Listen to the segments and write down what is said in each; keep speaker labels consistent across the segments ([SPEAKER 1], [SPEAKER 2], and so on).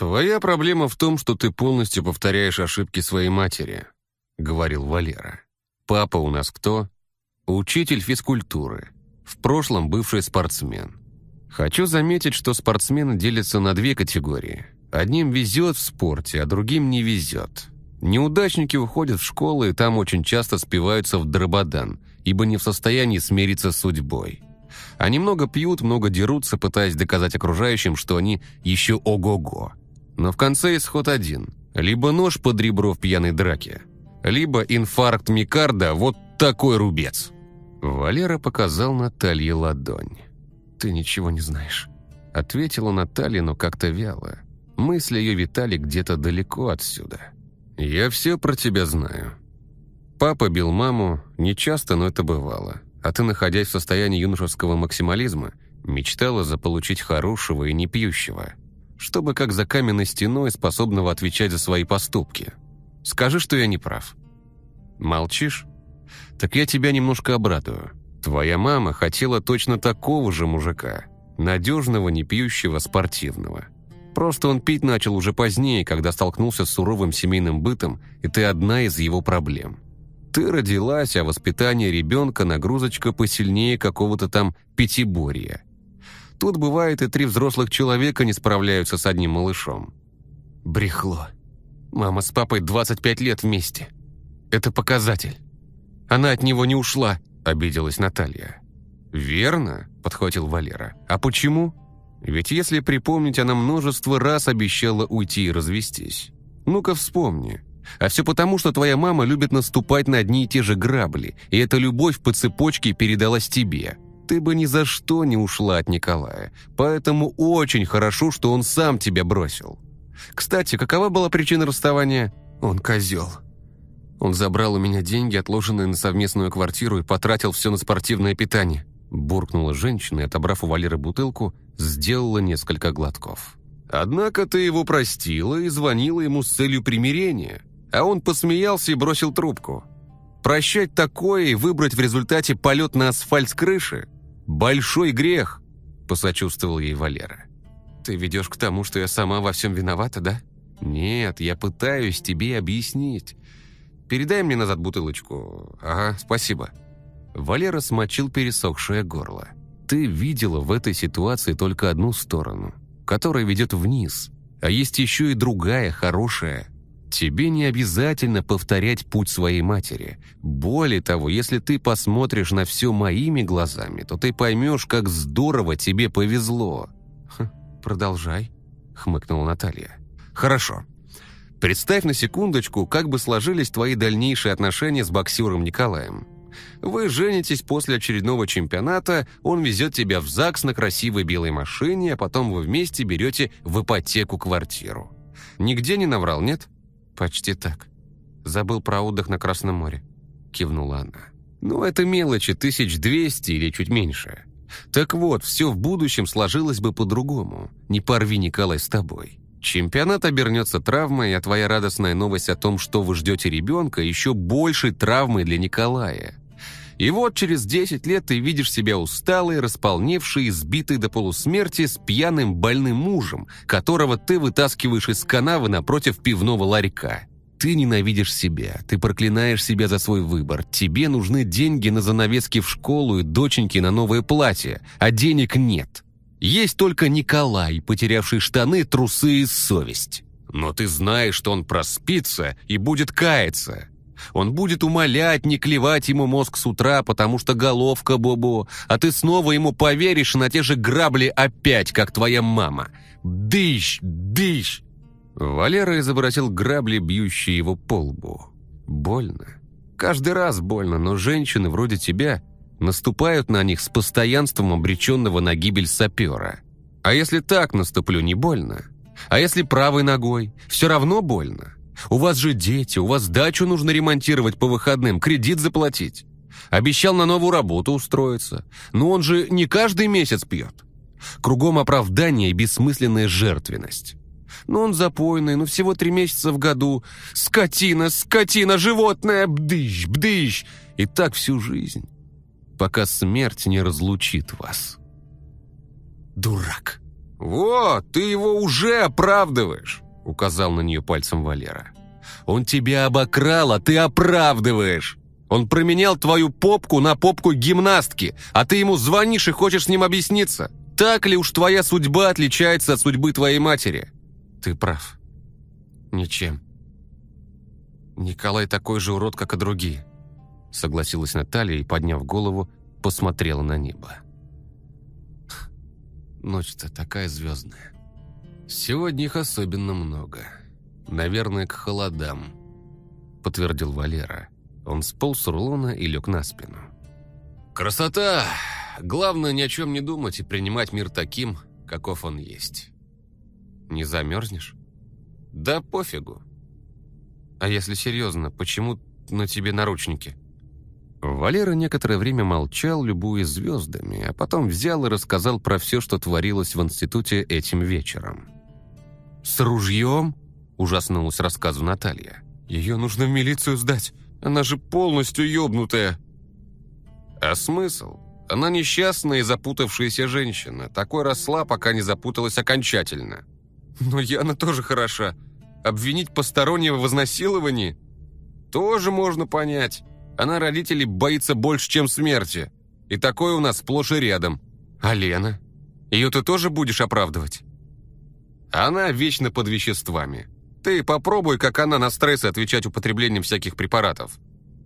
[SPEAKER 1] «Твоя проблема в том, что ты полностью повторяешь ошибки своей матери», — говорил Валера. «Папа у нас кто? Учитель физкультуры. В прошлом бывший спортсмен. Хочу заметить, что спортсмены делятся на две категории. Одним везет в спорте, а другим не везет. Неудачники уходят в школы и там очень часто спиваются в дрободан, ибо не в состоянии смириться с судьбой. Они много пьют, много дерутся, пытаясь доказать окружающим, что они еще ого-го. Но в конце исход один. Либо нож под ребро в пьяной драке, либо инфаркт микарда, вот такой рубец. Валера показал Наталье ладонь. «Ты ничего не знаешь», — ответила Наталья, но как-то вяло. Мысли ее витали где-то далеко отсюда. «Я все про тебя знаю. Папа бил маму, не часто, но это бывало. А ты, находясь в состоянии юношеского максимализма, мечтала заполучить хорошего и непьющего чтобы как за каменной стеной способного отвечать за свои поступки. Скажи, что я не прав. Молчишь? Так я тебя немножко обрадую. Твоя мама хотела точно такого же мужика. Надежного, не пьющего, спортивного. Просто он пить начал уже позднее, когда столкнулся с суровым семейным бытом, и ты одна из его проблем. Ты родилась, а воспитание ребенка нагрузочка посильнее какого-то там пятиборья. Тут бывает и три взрослых человека не справляются с одним малышом. Брехло. Мама с папой 25 лет вместе. Это показатель. Она от него не ушла, обиделась Наталья. «Верно», — подхватил Валера. «А почему? Ведь если припомнить, она множество раз обещала уйти и развестись. Ну-ка вспомни. А все потому, что твоя мама любит наступать на одни и те же грабли, и эта любовь по цепочке передалась тебе ты бы ни за что не ушла от Николая, поэтому очень хорошо, что он сам тебя бросил. Кстати, какова была причина расставания? Он козел. Он забрал у меня деньги, отложенные на совместную квартиру, и потратил все на спортивное питание. Буркнула женщина и, отобрав у Валеры бутылку, сделала несколько глотков. Однако ты его простила и звонила ему с целью примирения, а он посмеялся и бросил трубку. Прощать такое и выбрать в результате полет на асфальт с крыши «Большой грех!» – посочувствовал ей Валера. «Ты ведешь к тому, что я сама во всем виновата, да?» «Нет, я пытаюсь тебе объяснить. Передай мне назад бутылочку. Ага, спасибо». Валера смочил пересохшее горло. «Ты видела в этой ситуации только одну сторону, которая ведет вниз, а есть еще и другая, хорошая, Тебе не обязательно повторять путь своей матери. Более того, если ты посмотришь на все моими глазами, то ты поймешь, как здорово тебе повезло». Хм, «Продолжай», — хмыкнула Наталья. «Хорошо. Представь на секундочку, как бы сложились твои дальнейшие отношения с боксером Николаем. Вы женитесь после очередного чемпионата, он везет тебя в ЗАГС на красивой белой машине, а потом вы вместе берете в ипотеку квартиру. Нигде не наврал, нет?» «Почти так. Забыл про отдых на Красном море», — кивнула она. «Ну, это мелочи, тысяч двести или чуть меньше. Так вот, все в будущем сложилось бы по-другому. Не порви, Николай, с тобой. Чемпионат обернется травмой, а твоя радостная новость о том, что вы ждете ребенка, еще большей травмой для Николая. И вот через 10 лет ты видишь себя усталый, располневший, избитый до полусмерти с пьяным больным мужем, которого ты вытаскиваешь из канавы напротив пивного ларька. Ты ненавидишь себя, ты проклинаешь себя за свой выбор. Тебе нужны деньги на занавески в школу и доченьки на новое платье, а денег нет. Есть только Николай, потерявший штаны, трусы и совесть. Но ты знаешь, что он проспится и будет каяться. Он будет умолять не клевать ему мозг с утра, потому что головка Бобо, а ты снова ему поверишь на те же грабли опять, как твоя мама. Дыщ, дыщ!» Валера изобразил грабли, бьющие его по лбу. Больно. Каждый раз больно, но женщины вроде тебя наступают на них с постоянством обреченного на гибель сапера. А если так наступлю, не больно? А если правой ногой? Все равно больно. У вас же дети, у вас дачу нужно ремонтировать по выходным, кредит заплатить. Обещал на новую работу устроиться. Но он же не каждый месяц пьет. Кругом оправдание и бессмысленная жертвенность. Ну, он запойный, ну, всего три месяца в году. Скотина, скотина, животное, бдыщ, бдыщ. И так всю жизнь, пока смерть не разлучит вас. Дурак. «Вот, ты его уже оправдываешь!» — указал на нее пальцем Валера. «Он тебя обокрал, а ты оправдываешь! Он променял твою попку на попку гимнастки, а ты ему звонишь и хочешь с ним объясниться! Так ли уж твоя судьба отличается от судьбы твоей матери?» «Ты прав. Ничем. Николай такой же урод, как и другие», — согласилась Наталья и, подняв голову, посмотрела на небо. Ночь-то такая звездная. Сегодня их особенно много. Наверное, к холодам, подтвердил Валера. Он сполз с рулона и лег на спину. Красота! Главное ни о чем не думать и принимать мир таким, каков он есть. Не замерзнешь? Да пофигу. А если серьезно, почему на тебе наручники? Валера некоторое время молчал, любуясь звездами, а потом взял и рассказал про все, что творилось в институте этим вечером. «С ружьем?» – ужаснулась рассказу Наталья. «Ее нужно в милицию сдать. Она же полностью ёбнутая». «А смысл? Она несчастная и запутавшаяся женщина. Такой росла, пока не запуталась окончательно. Но Яна тоже хороша. Обвинить постороннего в изнасиловании? Тоже можно понять». Она родителей боится больше, чем смерти. И такое у нас сплошь и рядом. А Лена? Ее ты тоже будешь оправдывать? Она вечно под веществами. Ты попробуй, как она, на стрессы отвечать употреблением всяких препаратов.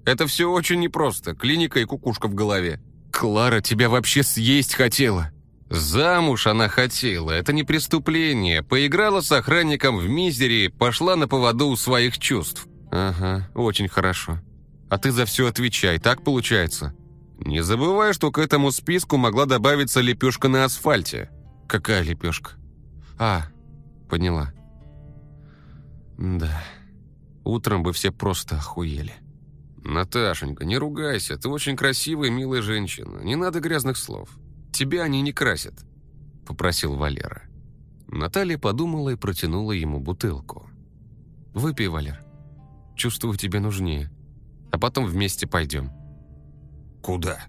[SPEAKER 1] Это все очень непросто. Клиника и кукушка в голове. Клара тебя вообще съесть хотела. Замуж она хотела, это не преступление. Поиграла с охранником в мизере, пошла на поводу у своих чувств. Ага, очень хорошо а ты за все отвечай, так получается? Не забывай, что к этому списку могла добавиться лепешка на асфальте. Какая лепешка? А, поняла. Да, утром бы все просто охуели. Наташенька, не ругайся, ты очень красивая и милая женщина. Не надо грязных слов. Тебя они не красят, попросил Валера. Наталья подумала и протянула ему бутылку. «Выпей, Валер. Чувствую, тебе нужнее а потом вместе пойдем». «Куда?»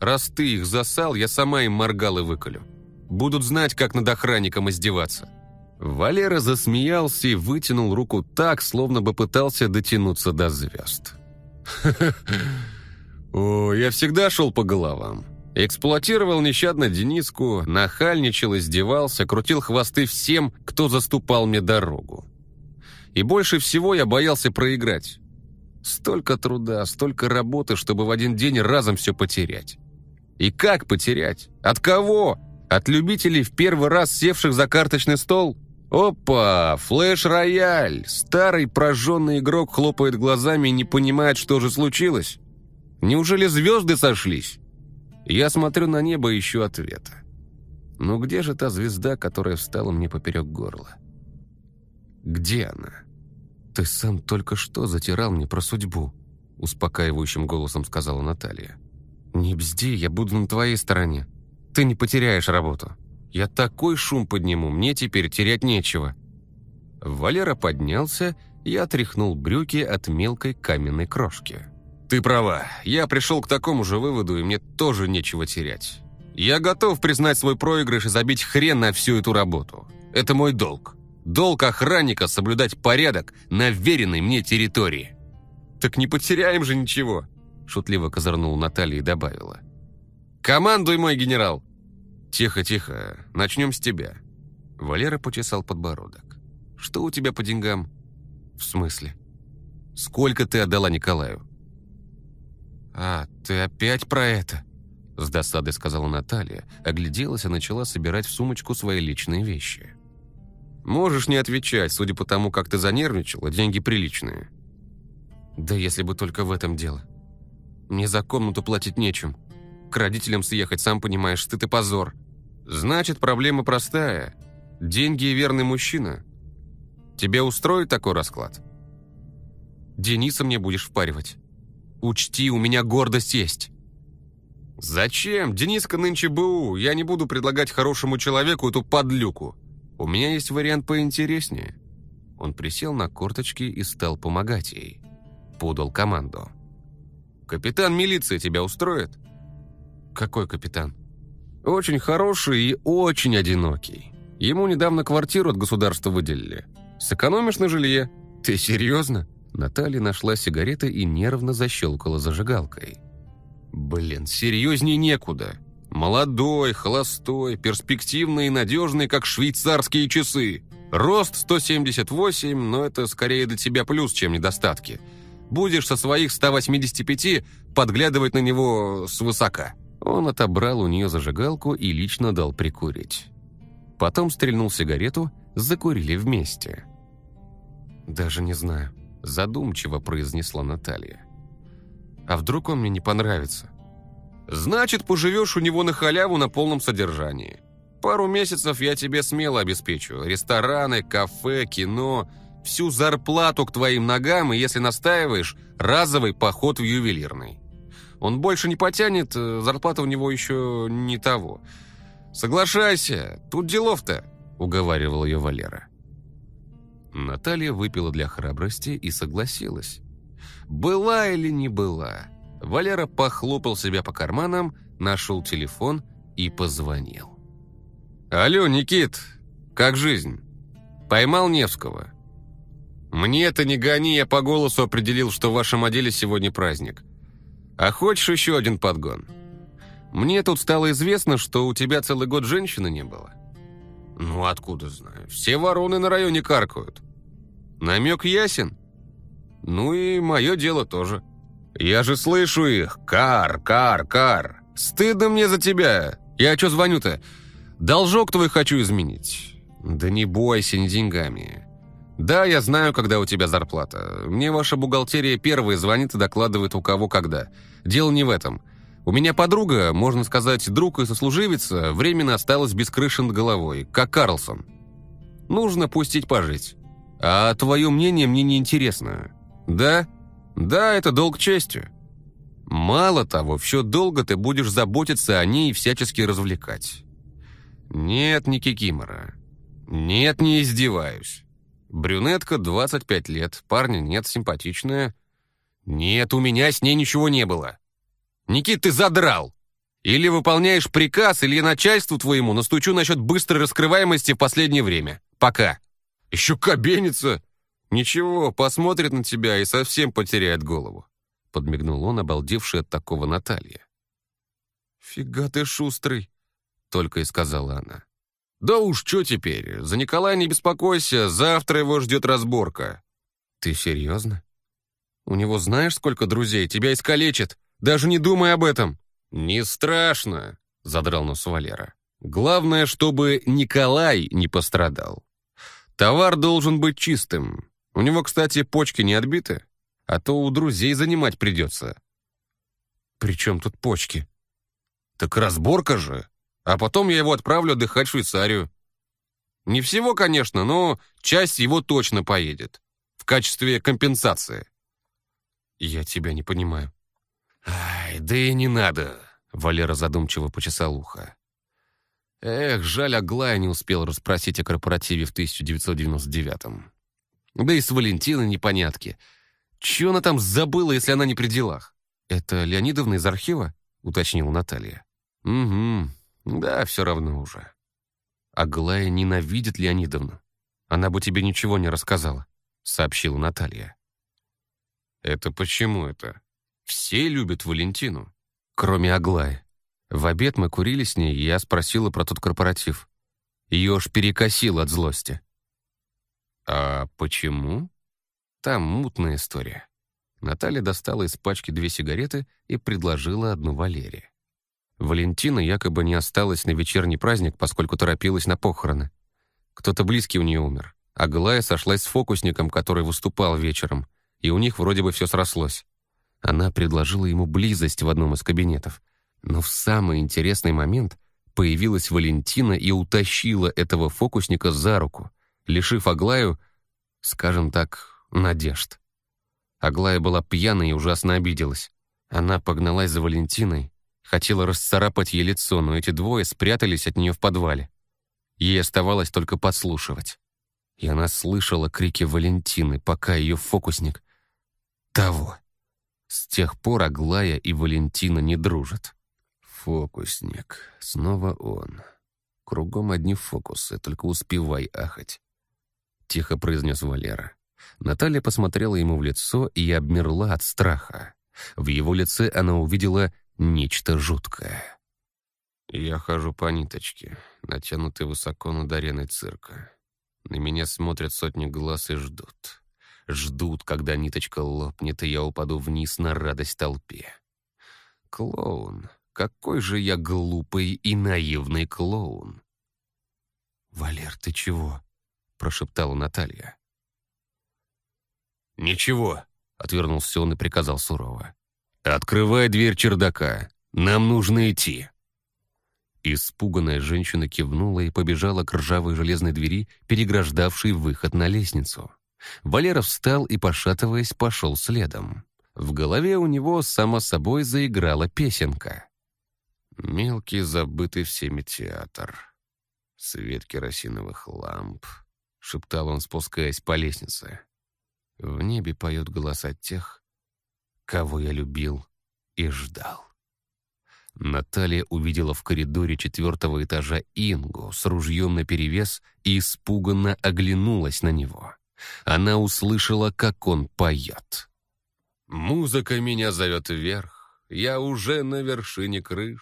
[SPEAKER 1] «Раз ты их засал, я сама им моргал и выколю. Будут знать, как над охранником издеваться». Валера засмеялся и вытянул руку так, словно бы пытался дотянуться до звезд. О, я всегда шел по головам. Эксплуатировал нещадно Дениску, нахальничал, издевался, крутил хвосты всем, кто заступал мне дорогу. И больше всего я боялся проиграть. Столько труда, столько работы, чтобы в один день разом все потерять. И как потерять? От кого? От любителей в первый раз севших за карточный стол? Опа, флеш-рояль. Старый прожженный игрок хлопает глазами и не понимает, что же случилось. Неужели звезды сошлись? Я смотрю на небо и ищу ответа. Но где же та звезда, которая встала мне поперек горла? Где она? «Ты сам только что затирал мне про судьбу», – успокаивающим голосом сказала Наталья. «Не бзди, я буду на твоей стороне. Ты не потеряешь работу. Я такой шум подниму, мне теперь терять нечего». Валера поднялся и отряхнул брюки от мелкой каменной крошки. «Ты права, я пришел к такому же выводу, и мне тоже нечего терять. Я готов признать свой проигрыш и забить хрен на всю эту работу. Это мой долг». Долг охранника соблюдать порядок на веренной мне территории. «Так не потеряем же ничего», – шутливо козырнула Наталья и добавила. «Командуй, мой генерал!» «Тихо, тихо, начнем с тебя». Валера почесал подбородок. «Что у тебя по деньгам?» «В смысле?» «Сколько ты отдала Николаю?» «А, ты опять про это?» С досадой сказала Наталья, огляделась и начала собирать в сумочку свои личные вещи. Можешь не отвечать, судя по тому, как ты занервничала, деньги приличные. Да если бы только в этом дело. Мне за комнату платить нечем. К родителям съехать, сам понимаешь, стыд и позор. Значит, проблема простая. Деньги и верный мужчина. Тебя устроит такой расклад? Дениса мне будешь впаривать. Учти, у меня гордость есть. Зачем? Дениска нынче БУ. Я не буду предлагать хорошему человеку эту подлюку. «У меня есть вариант поинтереснее». Он присел на корточки и стал помогать ей. Подал команду. «Капитан милиции тебя устроит?» «Какой капитан?» «Очень хороший и очень одинокий. Ему недавно квартиру от государства выделили. Сэкономишь на жилье. Ты серьезно?» Наталья нашла сигареты и нервно защелкала зажигалкой. «Блин, серьезней некуда. Молодой, холостой, перспективный и надежный, как швейцарские часы. Рост 178, но это скорее до тебя плюс, чем недостатки. Будешь со своих 185 подглядывать на него свысока». Он отобрал у нее зажигалку и лично дал прикурить. Потом стрельнул сигарету, закурили вместе. «Даже не знаю», – задумчиво произнесла Наталья. «А вдруг он мне не понравится?» «Значит, поживешь у него на халяву на полном содержании. Пару месяцев я тебе смело обеспечу. Рестораны, кафе, кино, всю зарплату к твоим ногам, и если настаиваешь, разовый поход в ювелирный. Он больше не потянет, э, зарплата у него еще не того. Соглашайся, тут делов-то», — уговаривал ее Валера. Наталья выпила для храбрости и согласилась. Была или не была? Валера похлопал себя по карманам, нашел телефон и позвонил. «Алло, Никит, как жизнь? Поймал Невского?» «Мне это не гони, я по голосу определил, что в вашем отделе сегодня праздник. А хочешь еще один подгон? Мне тут стало известно, что у тебя целый год женщины не было». «Ну, откуда знаю? Все вороны на районе каркают. Намек ясен? Ну и мое дело тоже. Я же слышу их. Кар, кар, кар. Стыдно мне за тебя. Я что звоню-то? Должок твой хочу изменить. Да не бойся, не деньгами. Да, я знаю, когда у тебя зарплата. Мне ваша бухгалтерия первая звонит и докладывает, у кого когда. Дело не в этом. У меня подруга, можно сказать, друг и сослуживица, временно осталась без крыши над головой, как Карлсон. Нужно пустить пожить. А твое мнение мне не интересно. Да? Да, это долг чести. Мало того, все долго ты будешь заботиться о ней и всячески развлекать. Нет, не кикимора. Нет, не издеваюсь. Брюнетка, 25 лет, парня нет, симпатичная. Нет, у меня с ней ничего не было. Никит, ты задрал. Или выполняешь приказ, или начальству твоему настучу насчет быстрой раскрываемости в последнее время. Пока. Еще кабенится. Ничего, посмотрит на тебя и совсем потеряет голову. Подмигнул он, обалдевший от такого Наталья. «Фига ты шустрый», — только и сказала она. «Да уж, что теперь? За Николая не беспокойся, завтра его ждет разборка». «Ты серьезно? У него знаешь, сколько друзей? Тебя искалечат. Даже не думай об этом». «Не страшно», — задрал нос Валера. «Главное, чтобы Николай не пострадал. Товар должен быть чистым. У него, кстати, почки не отбиты, а то у друзей занимать придется. При чем тут почки? Так разборка же. А потом я его отправлю отдыхать в Швейцарию. Не всего, конечно, но часть его точно поедет. В качестве компенсации. Я тебя не понимаю. Ай, да и не надо. Валера задумчиво почесал ухо. Эх, жаль, Аглая не успел расспросить о корпоративе в 1999-м. Да и с Валентиной непонятки. Чего она там забыла, если она не при делах? «Это Леонидовна из архива?» — уточнила Наталья. «Угу. Да, все равно уже». «Аглая ненавидит Леонидовну. Она бы тебе ничего не рассказала», — сообщила Наталья. «Это почему это? Все любят Валентину, кроме Аглаи. В обед мы курили с ней, и я спросила про тот корпоратив. Ее аж перекосило от злости. «А почему?» «Там мутная история». Наталья достала из пачки две сигареты и предложила одну Валере. Валентина якобы не осталась на вечерний праздник, поскольку торопилась на похороны. Кто-то близкий у нее умер. А Глая сошлась с фокусником, который выступал вечером, и у них вроде бы все срослось. Она предложила ему близость в одном из кабинетов — но в самый интересный момент появилась Валентина и утащила этого фокусника за руку, лишив Аглаю, скажем так, надежд. Аглая была пьяна и ужасно обиделась. Она погналась за Валентиной, хотела расцарапать ей лицо, но эти двое спрятались от нее в подвале. Ей оставалось только подслушивать. И она слышала крики Валентины, пока ее фокусник... Того. С тех пор Аглая и Валентина не дружат. Фокусник. Снова он. Кругом одни фокусы, только успевай ахать. Тихо произнес Валера. Наталья посмотрела ему в лицо и обмерла от страха. В его лице она увидела нечто жуткое. Я хожу по ниточке, натянутой высоко над ареной цирка. На меня смотрят сотни глаз и ждут. Ждут, когда ниточка лопнет, и я упаду вниз на радость толпе. Клоун. Какой же я глупый и наивный клоун. «Валер, ты чего?» — прошептала Наталья. «Ничего», — отвернулся он и приказал сурово. «Открывай дверь чердака. Нам нужно идти». Испуганная женщина кивнула и побежала к ржавой железной двери, переграждавшей выход на лестницу. Валера встал и, пошатываясь, пошел следом. В голове у него, само собой, заиграла песенка. «Мелкий забытый всеми театр. Свет керосиновых ламп», — шептал он, спускаясь по лестнице. «В небе поют голоса тех, кого я любил и ждал». Наталья увидела в коридоре четвертого этажа Ингу с ружьем наперевес и испуганно оглянулась на него. Она услышала, как он поет. «Музыка меня зовет вверх, я уже на вершине крыш.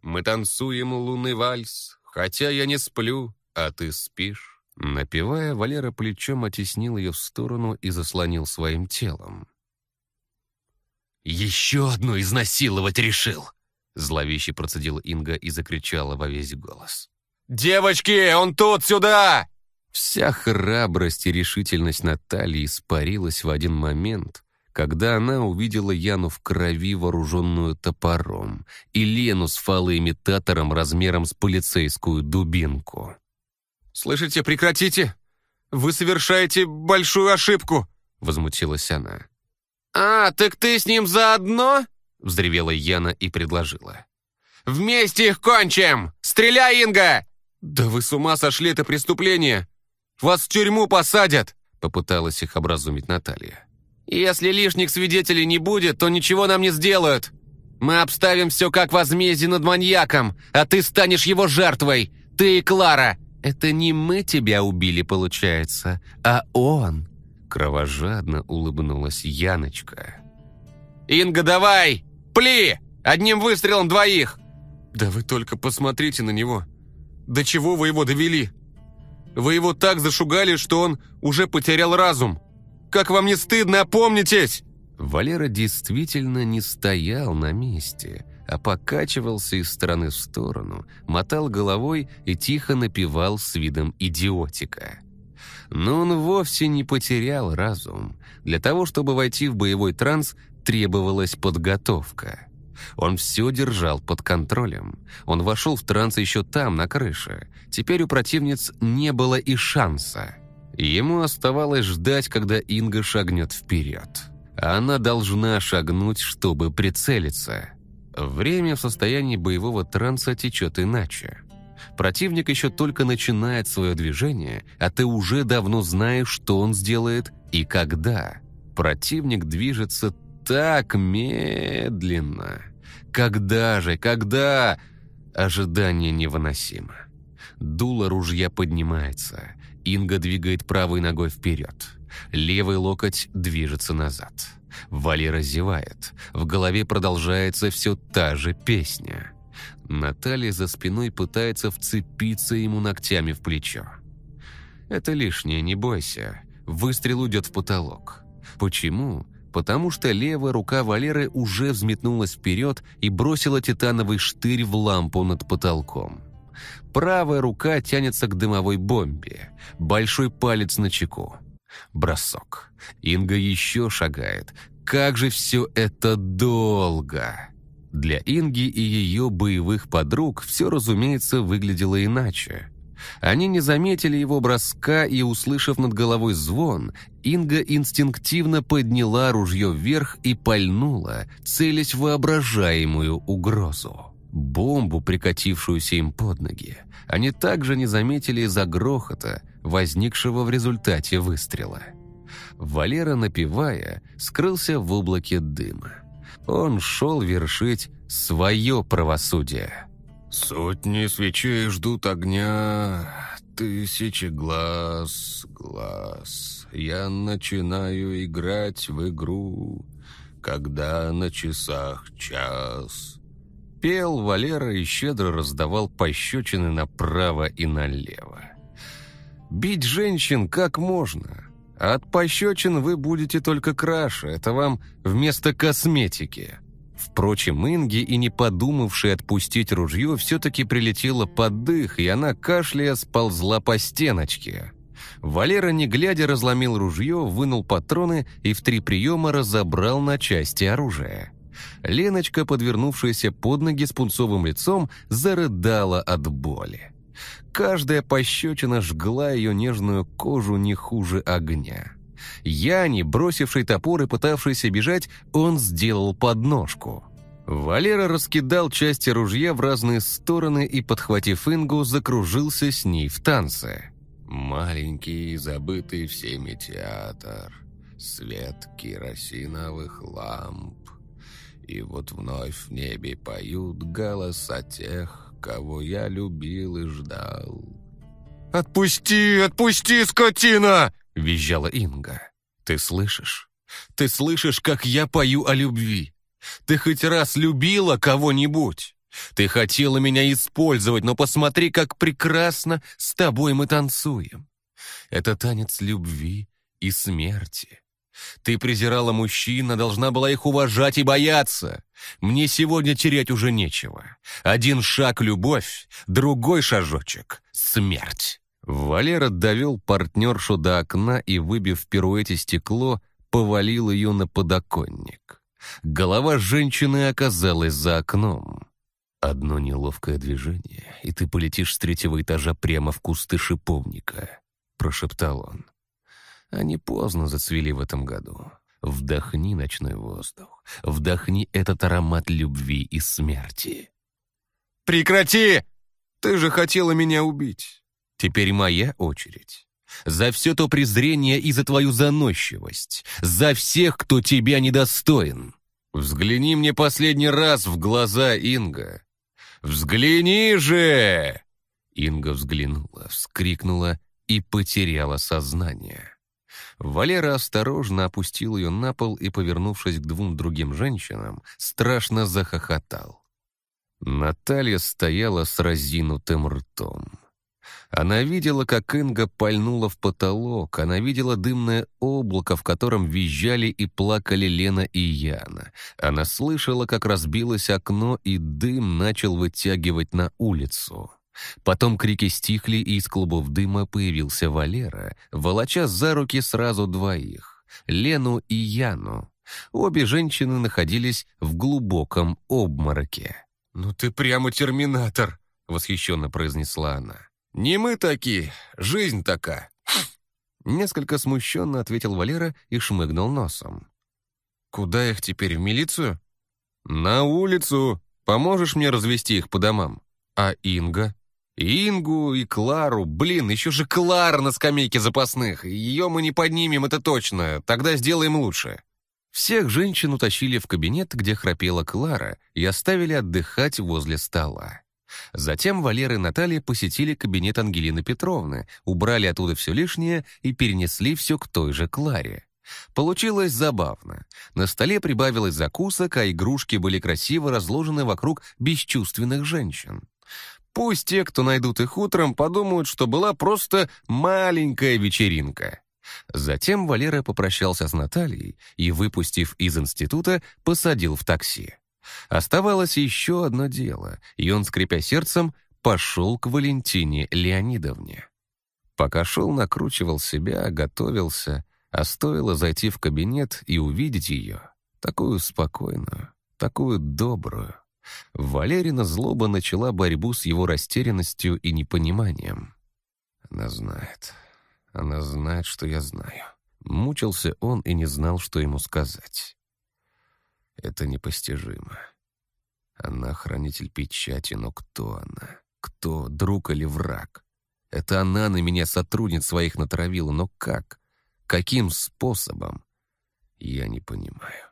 [SPEAKER 1] Мы танцуем лунный вальс, хотя я не сплю, а ты спишь». Напевая, Валера плечом оттеснил ее в сторону и заслонил своим телом. «Еще одну изнасиловать решил!» Зловеще процедила Инга и закричала во весь голос. «Девочки, он тут, сюда!» Вся храбрость и решительность Натальи испарилась в один момент, когда она увидела Яну в крови, вооруженную топором, и Лену с фалоимитатором размером с полицейскую дубинку. «Слышите, прекратите! Вы совершаете большую ошибку!» — возмутилась она. «А, так ты с ним заодно?» — взревела Яна и предложила. «Вместе их кончим! Стреляй, Инга!» «Да вы с ума сошли, это преступление! Вас в тюрьму посадят!» — попыталась их образумить Наталья. «Если лишних свидетелей не будет, то ничего нам не сделают. Мы обставим все как возмездие над маньяком, а ты станешь его жертвой, ты и Клара. Это не мы тебя убили, получается, а он!» Кровожадно улыбнулась Яночка. «Инга, давай! Пли! Одним выстрелом двоих!» «Да вы только посмотрите на него! До чего вы его довели? Вы его так зашугали, что он уже потерял разум! Как вам не стыдно, опомнитесь!» Валера действительно не стоял на месте, а покачивался из стороны в сторону, мотал головой и тихо напевал с видом идиотика. Но он вовсе не потерял разум. Для того, чтобы войти в боевой транс, требовалась подготовка. Он все держал под контролем. Он вошел в транс еще там, на крыше. Теперь у противниц не было и шанса. Ему оставалось ждать, когда Инга шагнет вперед. Она должна шагнуть, чтобы прицелиться. Время в состоянии боевого транса течет иначе. Противник еще только начинает свое движение, а ты уже давно знаешь, что он сделает и когда. Противник движется так медленно. Когда же, когда? Ожидание невыносимо. Дуло ружья поднимается. Инга двигает правой ногой вперед. Левый локоть движется назад. Валера зевает. В голове продолжается все та же песня. Наталья за спиной пытается вцепиться ему ногтями в плечо. «Это лишнее, не бойся. Выстрел уйдет в потолок». Почему? потому что левая рука Валеры уже взметнулась вперед и бросила титановый штырь в лампу над потолком. Правая рука тянется к дымовой бомбе, большой палец на чеку. Бросок. Инга еще шагает. Как же все это долго! Для Инги и ее боевых подруг все, разумеется, выглядело иначе. Они не заметили его броска, и, услышав над головой звон, Инга инстинктивно подняла ружье вверх и пальнула, целясь в воображаемую угрозу. Бомбу, прикатившуюся им под ноги, они также не заметили из-за грохота, возникшего в результате выстрела. Валера, напевая, скрылся в облаке дыма. Он шел вершить свое правосудие. Сотни свечей ждут огня, тысячи глаз, глаз. Я начинаю играть в игру, когда на часах час. Пел Валера и щедро раздавал пощечины направо и налево. Бить женщин как можно. От пощечин вы будете только краше, это вам вместо косметики. Впрочем, Инги, и не подумавшая отпустить ружье, все-таки прилетела под дых, и она, кашляя, сползла по стеночке. Валера, не глядя, разломил ружье, вынул патроны и в три приема разобрал на части оружие. Леночка, подвернувшаяся под ноги с пунцовым лицом, зарыдала от боли. Каждая пощечина жгла ее нежную кожу не хуже огня. Яни, бросивший топор и пытавшийся бежать, он сделал подножку. Валера раскидал части ружья в разные стороны и, подхватив Ингу, закружился с ней в танце. Маленький, забытый всеми театр, свет керосиновых ламп. И вот вновь в небе поют голоса тех, кого я любил и ждал. «Отпусти, отпусти, скотина!» — визжала Инга. «Ты слышишь? Ты слышишь, как я пою о любви? Ты хоть раз любила кого-нибудь?» Ты хотела меня использовать, но посмотри, как прекрасно с тобой мы танцуем. Это танец любви и смерти. Ты презирала мужчин, а должна была их уважать и бояться. Мне сегодня терять уже нечего. Один шаг — любовь, другой шажочек — смерть. Валера довел партнершу до окна и, выбив в пируэте стекло, повалил ее на подоконник. Голова женщины оказалась за окном. Одно неловкое движение, и ты полетишь с третьего этажа прямо в кусты шиповника, прошептал он. Они поздно зацвели в этом году. Вдохни ночной воздух, вдохни этот аромат любви и смерти. «Прекрати! Ты же хотела меня убить. Теперь моя очередь. За все то презрение и за твою заносчивость. За всех, кто тебя недостоин. Взгляни мне последний раз в глаза, Инга. «Взгляни же!» Инга взглянула, вскрикнула и потеряла сознание. Валера осторожно опустил ее на пол и, повернувшись к двум другим женщинам, страшно захохотал. Наталья стояла с разинутым ртом. Она видела, как Инга пальнула в потолок, она видела дымное облако, в котором визжали и плакали Лена и Яна. Она слышала, как разбилось окно, и дым начал вытягивать на улицу. Потом крики стихли, и из клубов дыма появился Валера, волоча за руки сразу двоих — Лену и Яну. Обе женщины находились в глубоком обмороке. «Ну ты прямо терминатор!» — восхищенно произнесла она. «Не мы такие, жизнь такая». Несколько смущенно ответил Валера и шмыгнул носом. «Куда их теперь, в милицию?» «На улицу. Поможешь мне развести их по домам?» «А Инга?» «Ингу и Клару. Блин, еще же Клара на скамейке запасных. Ее мы не поднимем, это точно. Тогда сделаем лучше». Всех женщин утащили в кабинет, где храпела Клара, и оставили отдыхать возле стола. Затем Валера и Наталья посетили кабинет Ангелины Петровны, убрали оттуда все лишнее и перенесли все к той же Кларе. Получилось забавно. На столе прибавилось закусок, а игрушки были красиво разложены вокруг бесчувственных женщин. Пусть те, кто найдут их утром, подумают, что была просто маленькая вечеринка. Затем Валера попрощался с Натальей и, выпустив из института, посадил в такси. Оставалось еще одно дело, и он, скрипя сердцем, пошел к Валентине Леонидовне. Пока шел, накручивал себя, готовился, а стоило зайти в кабинет и увидеть ее, такую спокойную, такую добрую. Валерина злоба начала борьбу с его растерянностью и непониманием. Она знает, она знает, что я знаю. Мучился он и не знал, что ему сказать. Это непостижимо. Она хранитель печати, но кто она? Кто, друг или враг? Это она на меня сотрудниц своих натравила, но как? Каким способом? Я не понимаю.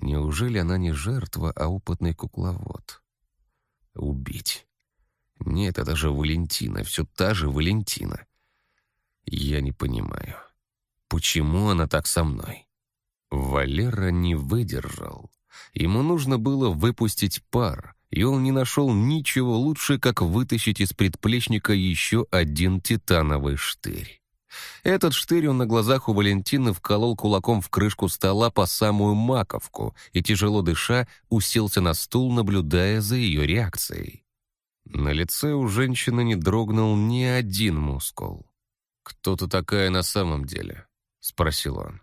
[SPEAKER 1] Неужели она не жертва, а опытный кукловод? Убить. Нет, это же Валентина, все та же Валентина. Я не понимаю, почему она так со мной? Валера не выдержал. Ему нужно было выпустить пар, и он не нашел ничего лучше, как вытащить из предплечника еще один титановый штырь. Этот штырь он на глазах у Валентины вколол кулаком в крышку стола по самую маковку и, тяжело дыша, уселся на стул, наблюдая за ее реакцией. На лице у женщины не дрогнул ни один мускул. «Кто ты такая на самом деле?» — спросил он.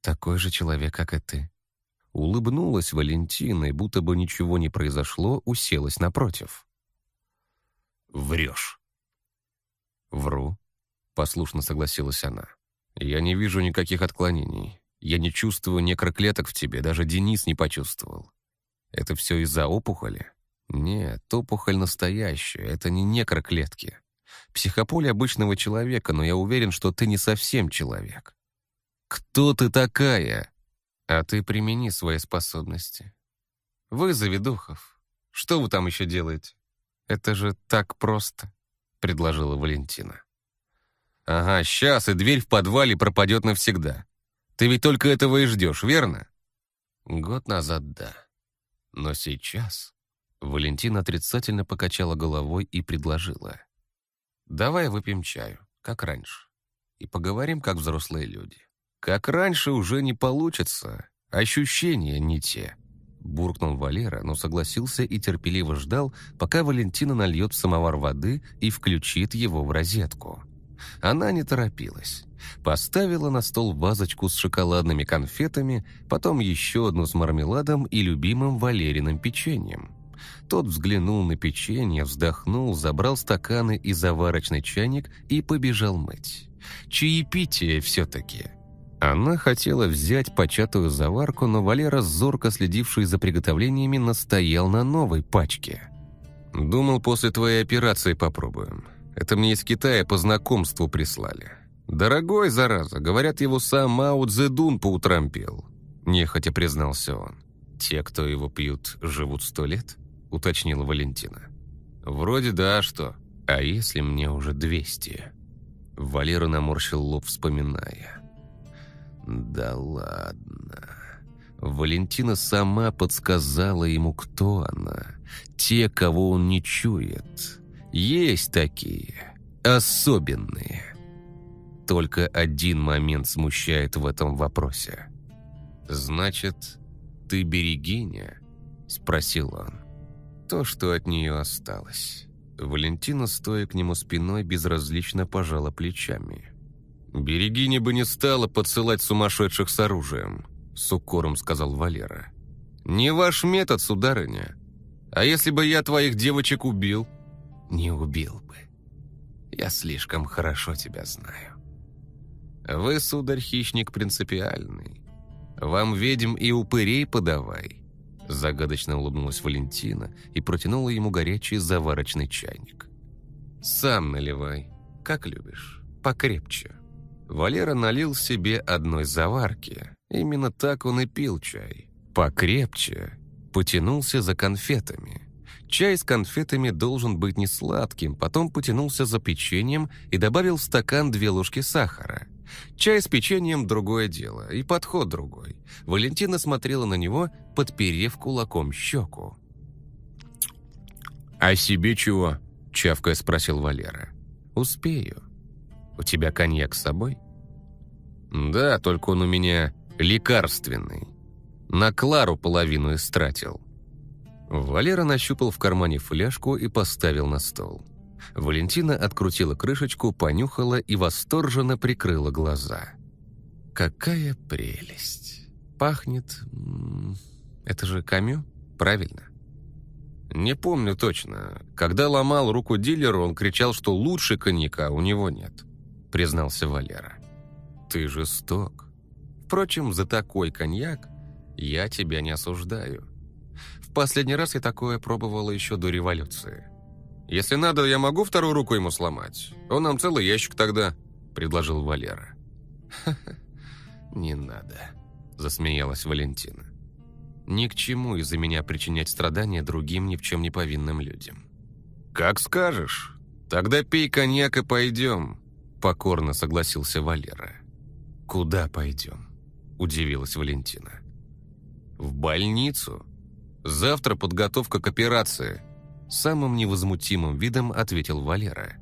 [SPEAKER 1] «Такой же человек, как и ты». Улыбнулась Валентина и, будто бы ничего не произошло, уселась напротив. «Врешь». «Вру», — послушно согласилась она. «Я не вижу никаких отклонений. Я не чувствую некроклеток в тебе, даже Денис не почувствовал. Это все из-за опухоли?» «Нет, опухоль настоящая, это не некроклетки. Психополе обычного человека, но я уверен, что ты не совсем человек. Кто ты такая? А ты примени свои способности. Вызови духов. Что вы там еще делаете? Это же так просто, предложила Валентина. Ага, сейчас, и дверь в подвале пропадет навсегда. Ты ведь только этого и ждешь, верно? Год назад да. Но сейчас... Валентина отрицательно покачала головой и предложила. «Давай выпьем чаю, как раньше, и поговорим, как взрослые люди. Как раньше уже не получится, ощущения не те». Буркнул Валера, но согласился и терпеливо ждал, пока Валентина нальет в самовар воды и включит его в розетку. Она не торопилась. Поставила на стол вазочку с шоколадными конфетами, потом еще одну с мармеладом и любимым Валериным печеньем. Тот взглянул на печенье, вздохнул, забрал стаканы и заварочный чайник и побежал мыть. Чаепитие все-таки. Она хотела взять початую заварку, но Валера, зорко следивший за приготовлениями, настоял на новой пачке. «Думал, после твоей операции попробуем. Это мне из Китая по знакомству прислали. Дорогой, зараза, говорят, его сам Мао Цзэдун по утрам пил». Нехотя признался он. «Те, кто его пьют, живут сто лет?» уточнила Валентина. «Вроде да, что? А если мне уже двести?» Валера наморщил лоб, вспоминая. «Да ладно». Валентина сама подсказала ему, кто она. Те, кого он не чует. Есть такие. Особенные. Только один момент смущает в этом вопросе. «Значит, ты берегиня?» – спросил он то, что от нее осталось. Валентина, стоя к нему спиной, безразлично пожала плечами. «Берегиня бы не стала подсылать сумасшедших с оружием», — с укором сказал Валера. «Не ваш метод, сударыня. А если бы я твоих девочек убил?» «Не убил бы. Я слишком хорошо тебя знаю. Вы, сударь, хищник принципиальный. Вам ведьм и упырей подавай. Загадочно улыбнулась Валентина и протянула ему горячий заварочный чайник. «Сам наливай, как любишь, покрепче». Валера налил себе одной заварки. Именно так он и пил чай. Покрепче. Потянулся за конфетами. Чай с конфетами должен быть не сладким, потом потянулся за печеньем и добавил в стакан две ложки сахара. Чай с печеньем – другое дело, и подход другой. Валентина смотрела на него, подперев кулаком щеку. «А себе чего?» – чавкая спросил Валера. «Успею. У тебя коньяк с собой?» «Да, только он у меня лекарственный. На Клару половину истратил». Валера нащупал в кармане фляжку и поставил на стол. Валентина открутила крышечку, понюхала и восторженно прикрыла глаза. «Какая прелесть! Пахнет... Это же камю? Правильно?» «Не помню точно. Когда ломал руку дилеру, он кричал, что лучше коньяка у него нет», — признался Валера. «Ты жесток. Впрочем, за такой коньяк я тебя не осуждаю. Последний раз я такое пробовала еще до революции. Если надо, я могу вторую руку ему сломать. Он нам целый ящик тогда», — предложил Валера. «Ха-ха, не надо», — засмеялась Валентина. Ни к чему из-за меня причинять страдания другим ни в чем не повинным людям. «Как скажешь. Тогда пей коньяк и пойдем», — покорно согласился Валера. «Куда пойдем?» — удивилась Валентина. «В больницу. Завтра подготовка к операции», — самым невозмутимым видом ответил Валера.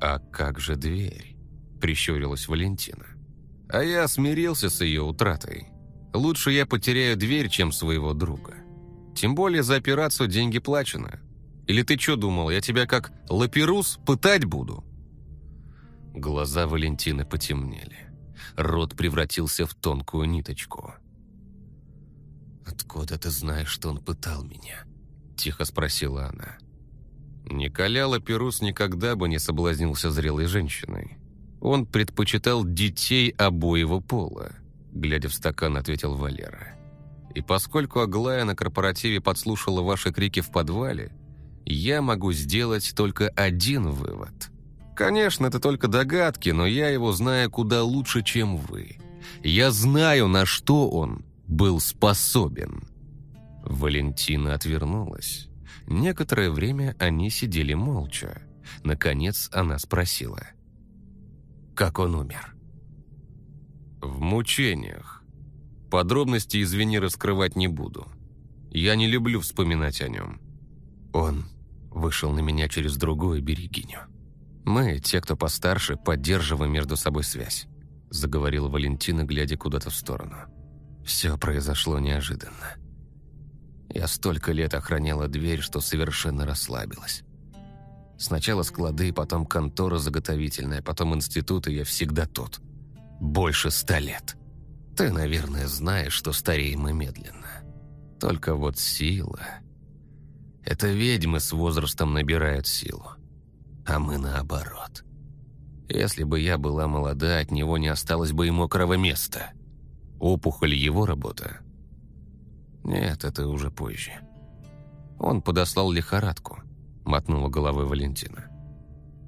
[SPEAKER 1] «А как же дверь?» — прищурилась Валентина. «А я смирился с ее утратой. Лучше я потеряю дверь, чем своего друга. Тем более за операцию деньги плачены. Или ты что думал, я тебя как лаперус пытать буду?» Глаза Валентины потемнели. Рот превратился в тонкую ниточку. «Откуда ты знаешь, что он пытал меня?» Тихо спросила она. Николя Лаперус никогда бы не соблазнился зрелой женщиной. Он предпочитал детей обоего пола, глядя в стакан, ответил Валера. И поскольку Аглая на корпоративе подслушала ваши крики в подвале, я могу сделать только один вывод. Конечно, это только догадки, но я его знаю куда лучше, чем вы. Я знаю, на что он был способен». Валентина отвернулась. Некоторое время они сидели молча. Наконец она спросила. «Как он умер?» «В мучениях. Подробности, извини, раскрывать не буду. Я не люблю вспоминать о нем. Он вышел на меня через другую берегиню. Мы, те, кто постарше, поддерживаем между собой связь», заговорила Валентина, глядя куда-то в сторону. «Все произошло неожиданно. Я столько лет охраняла дверь, что совершенно расслабилась. Сначала склады, потом контора заготовительная, потом институт, и я всегда тут. Больше ста лет. Ты, наверное, знаешь, что стареем мы медленно. Только вот сила... Это ведьмы с возрастом набирают силу. А мы наоборот. Если бы я была молода, от него не осталось бы и мокрого места. Опухоль его работа. Нет, это уже позже. Он подослал лихорадку, мотнула головой Валентина.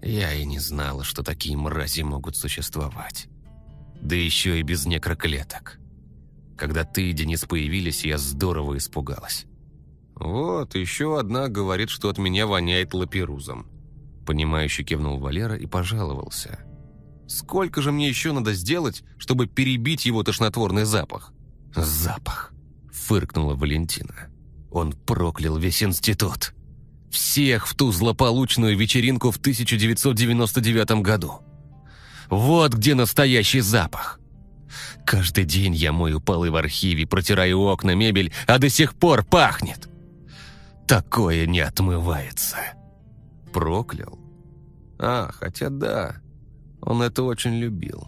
[SPEAKER 1] Я и не знала, что такие мрази могут существовать. Да еще и без некроклеток. Когда ты и Денис появились, я здорово испугалась. «Вот, еще одна говорит, что от меня воняет лаперузом». Понимающе кивнул Валера и пожаловался. «Сколько же мне еще надо сделать, чтобы перебить его тошнотворный запах?» «Запах», — фыркнула Валентина. «Он проклял весь институт. Всех в ту злополучную вечеринку в 1999 году. Вот где настоящий запах». Каждый день я мою полы в архиве, протираю окна, мебель, а до сих пор пахнет. Такое не отмывается. Проклял? А, хотя да, он это очень любил.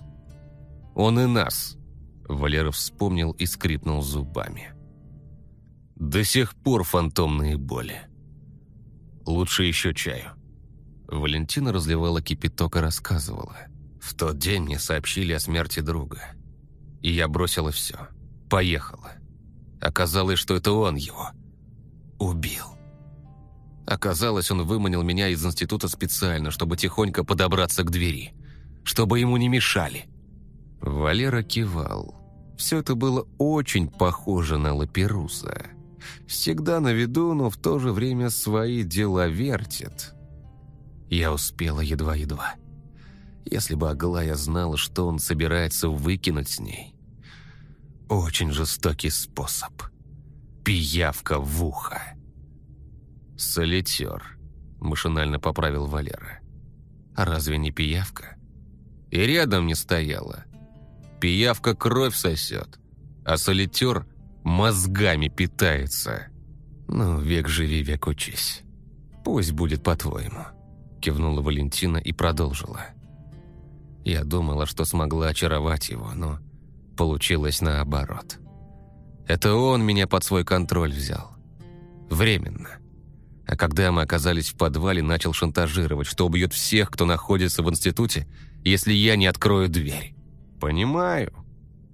[SPEAKER 1] Он и нас. Валера вспомнил и скрипнул зубами. До сих пор фантомные боли. Лучше еще чаю. Валентина разливала кипяток и рассказывала. В тот день мне сообщили о смерти друга. И я бросила все. Поехала. Оказалось, что это он его убил. Оказалось, он выманил меня из института специально, чтобы тихонько подобраться к двери. Чтобы ему не мешали. Валера кивал. Все это было очень похоже на Лаперуса. Всегда на виду, но в то же время свои дела вертит. Я успела едва-едва. Если бы Аглая знала, что он собирается выкинуть с ней. Очень жестокий способ. Пиявка в ухо. «Солитер», — машинально поправил Валера. «Разве не пиявка?» И рядом не стояла. Пиявка кровь сосет, а солитер мозгами питается. Ну, век живи, век учись. Пусть будет по-твоему», — кивнула Валентина и продолжила. Я думала, что смогла очаровать его, но получилось наоборот. Это он меня под свой контроль взял. Временно. А когда мы оказались в подвале, начал шантажировать, что убьет всех, кто находится в институте, если я не открою дверь. Понимаю.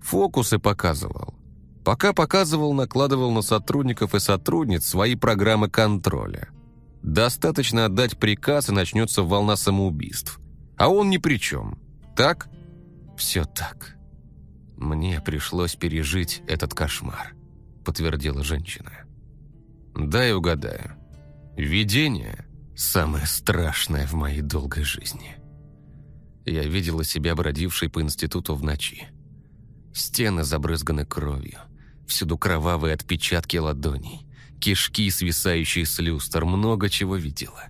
[SPEAKER 1] Фокусы показывал. Пока показывал, накладывал на сотрудников и сотрудниц свои программы контроля. Достаточно отдать приказ, и начнется волна самоубийств. А он ни при чем. Так? Все так. Мне пришлось пережить этот кошмар. — подтвердила женщина. «Дай угадаю. Видение — самое страшное в моей долгой жизни. Я видела себя бродившей по институту в ночи. Стены забрызганы кровью, всюду кровавые отпечатки ладоней, кишки, свисающие с люстр, много чего видела.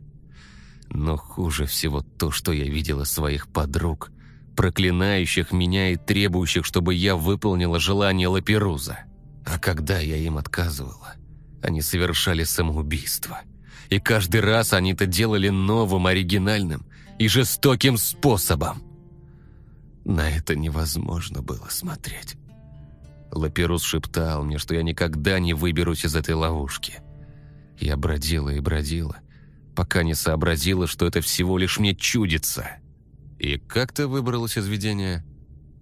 [SPEAKER 1] Но хуже всего то, что я видела своих подруг, проклинающих меня и требующих, чтобы я выполнила желание Лаперуза. А когда я им отказывала, они совершали самоубийство. И каждый раз они это делали новым, оригинальным и жестоким способом. На это невозможно было смотреть. Лаперус шептал мне, что я никогда не выберусь из этой ловушки. Я бродила и бродила, пока не сообразила, что это всего лишь мне чудится. И как ты выбралась из видения?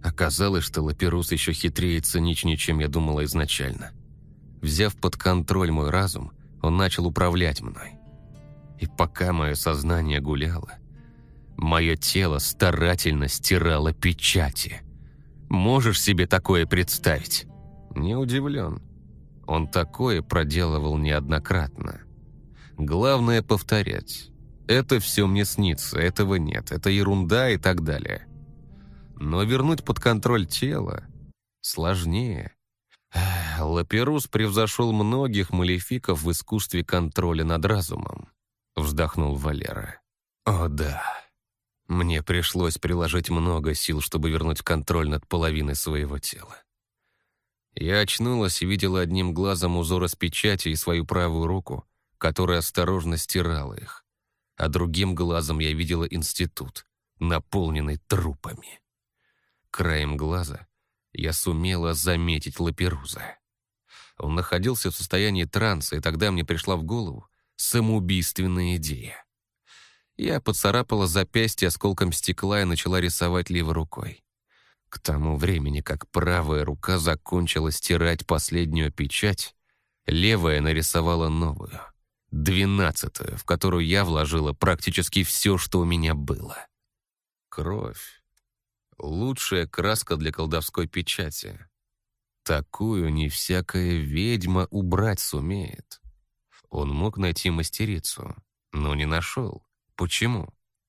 [SPEAKER 1] Оказалось, что Лаперус еще хитрее и циничнее, чем я думала изначально. Взяв под контроль мой разум, он начал управлять мной. И пока мое сознание гуляло, мое тело старательно стирало печати. Можешь себе такое представить? Не удивлен. Он такое проделывал неоднократно. Главное повторять. Это все мне снится, этого нет, это ерунда и так далее. Но вернуть под контроль тело сложнее. Лаперус превзошел многих малефиков в искусстве контроля над разумом, вздохнул Валера. О да, мне пришлось приложить много сил, чтобы вернуть контроль над половиной своего тела. Я очнулась и видела одним глазом узор из печати и свою правую руку, которая осторожно стирала их, а другим глазом я видела институт, наполненный трупами. Краем глаза я сумела заметить Лаперуза. Он находился в состоянии транса, и тогда мне пришла в голову самоубийственная идея. Я поцарапала запястье осколком стекла и начала рисовать левой рукой. К тому времени, как правая рука закончила стирать последнюю печать, левая нарисовала новую, двенадцатую, в которую я вложила практически все, что у меня было. Кровь лучшая краска для колдовской печати. Такую не всякая ведьма убрать сумеет. Он мог найти мастерицу, но не нашел. Почему?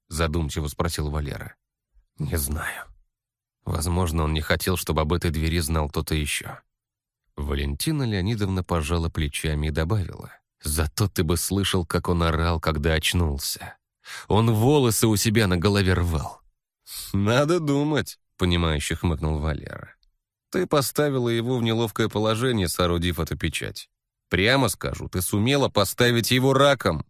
[SPEAKER 1] Задумчиво спросил Валера. Не знаю. Возможно, он не хотел, чтобы об этой двери знал кто-то еще. Валентина Леонидовна пожала плечами и добавила. «Зато ты бы слышал, как он орал, когда очнулся. Он волосы у себя на голове рвал. «Надо думать», — понимающе хмыкнул Валера. «Ты поставила его в неловкое положение, соорудив эту печать. Прямо скажу, ты сумела поставить его раком».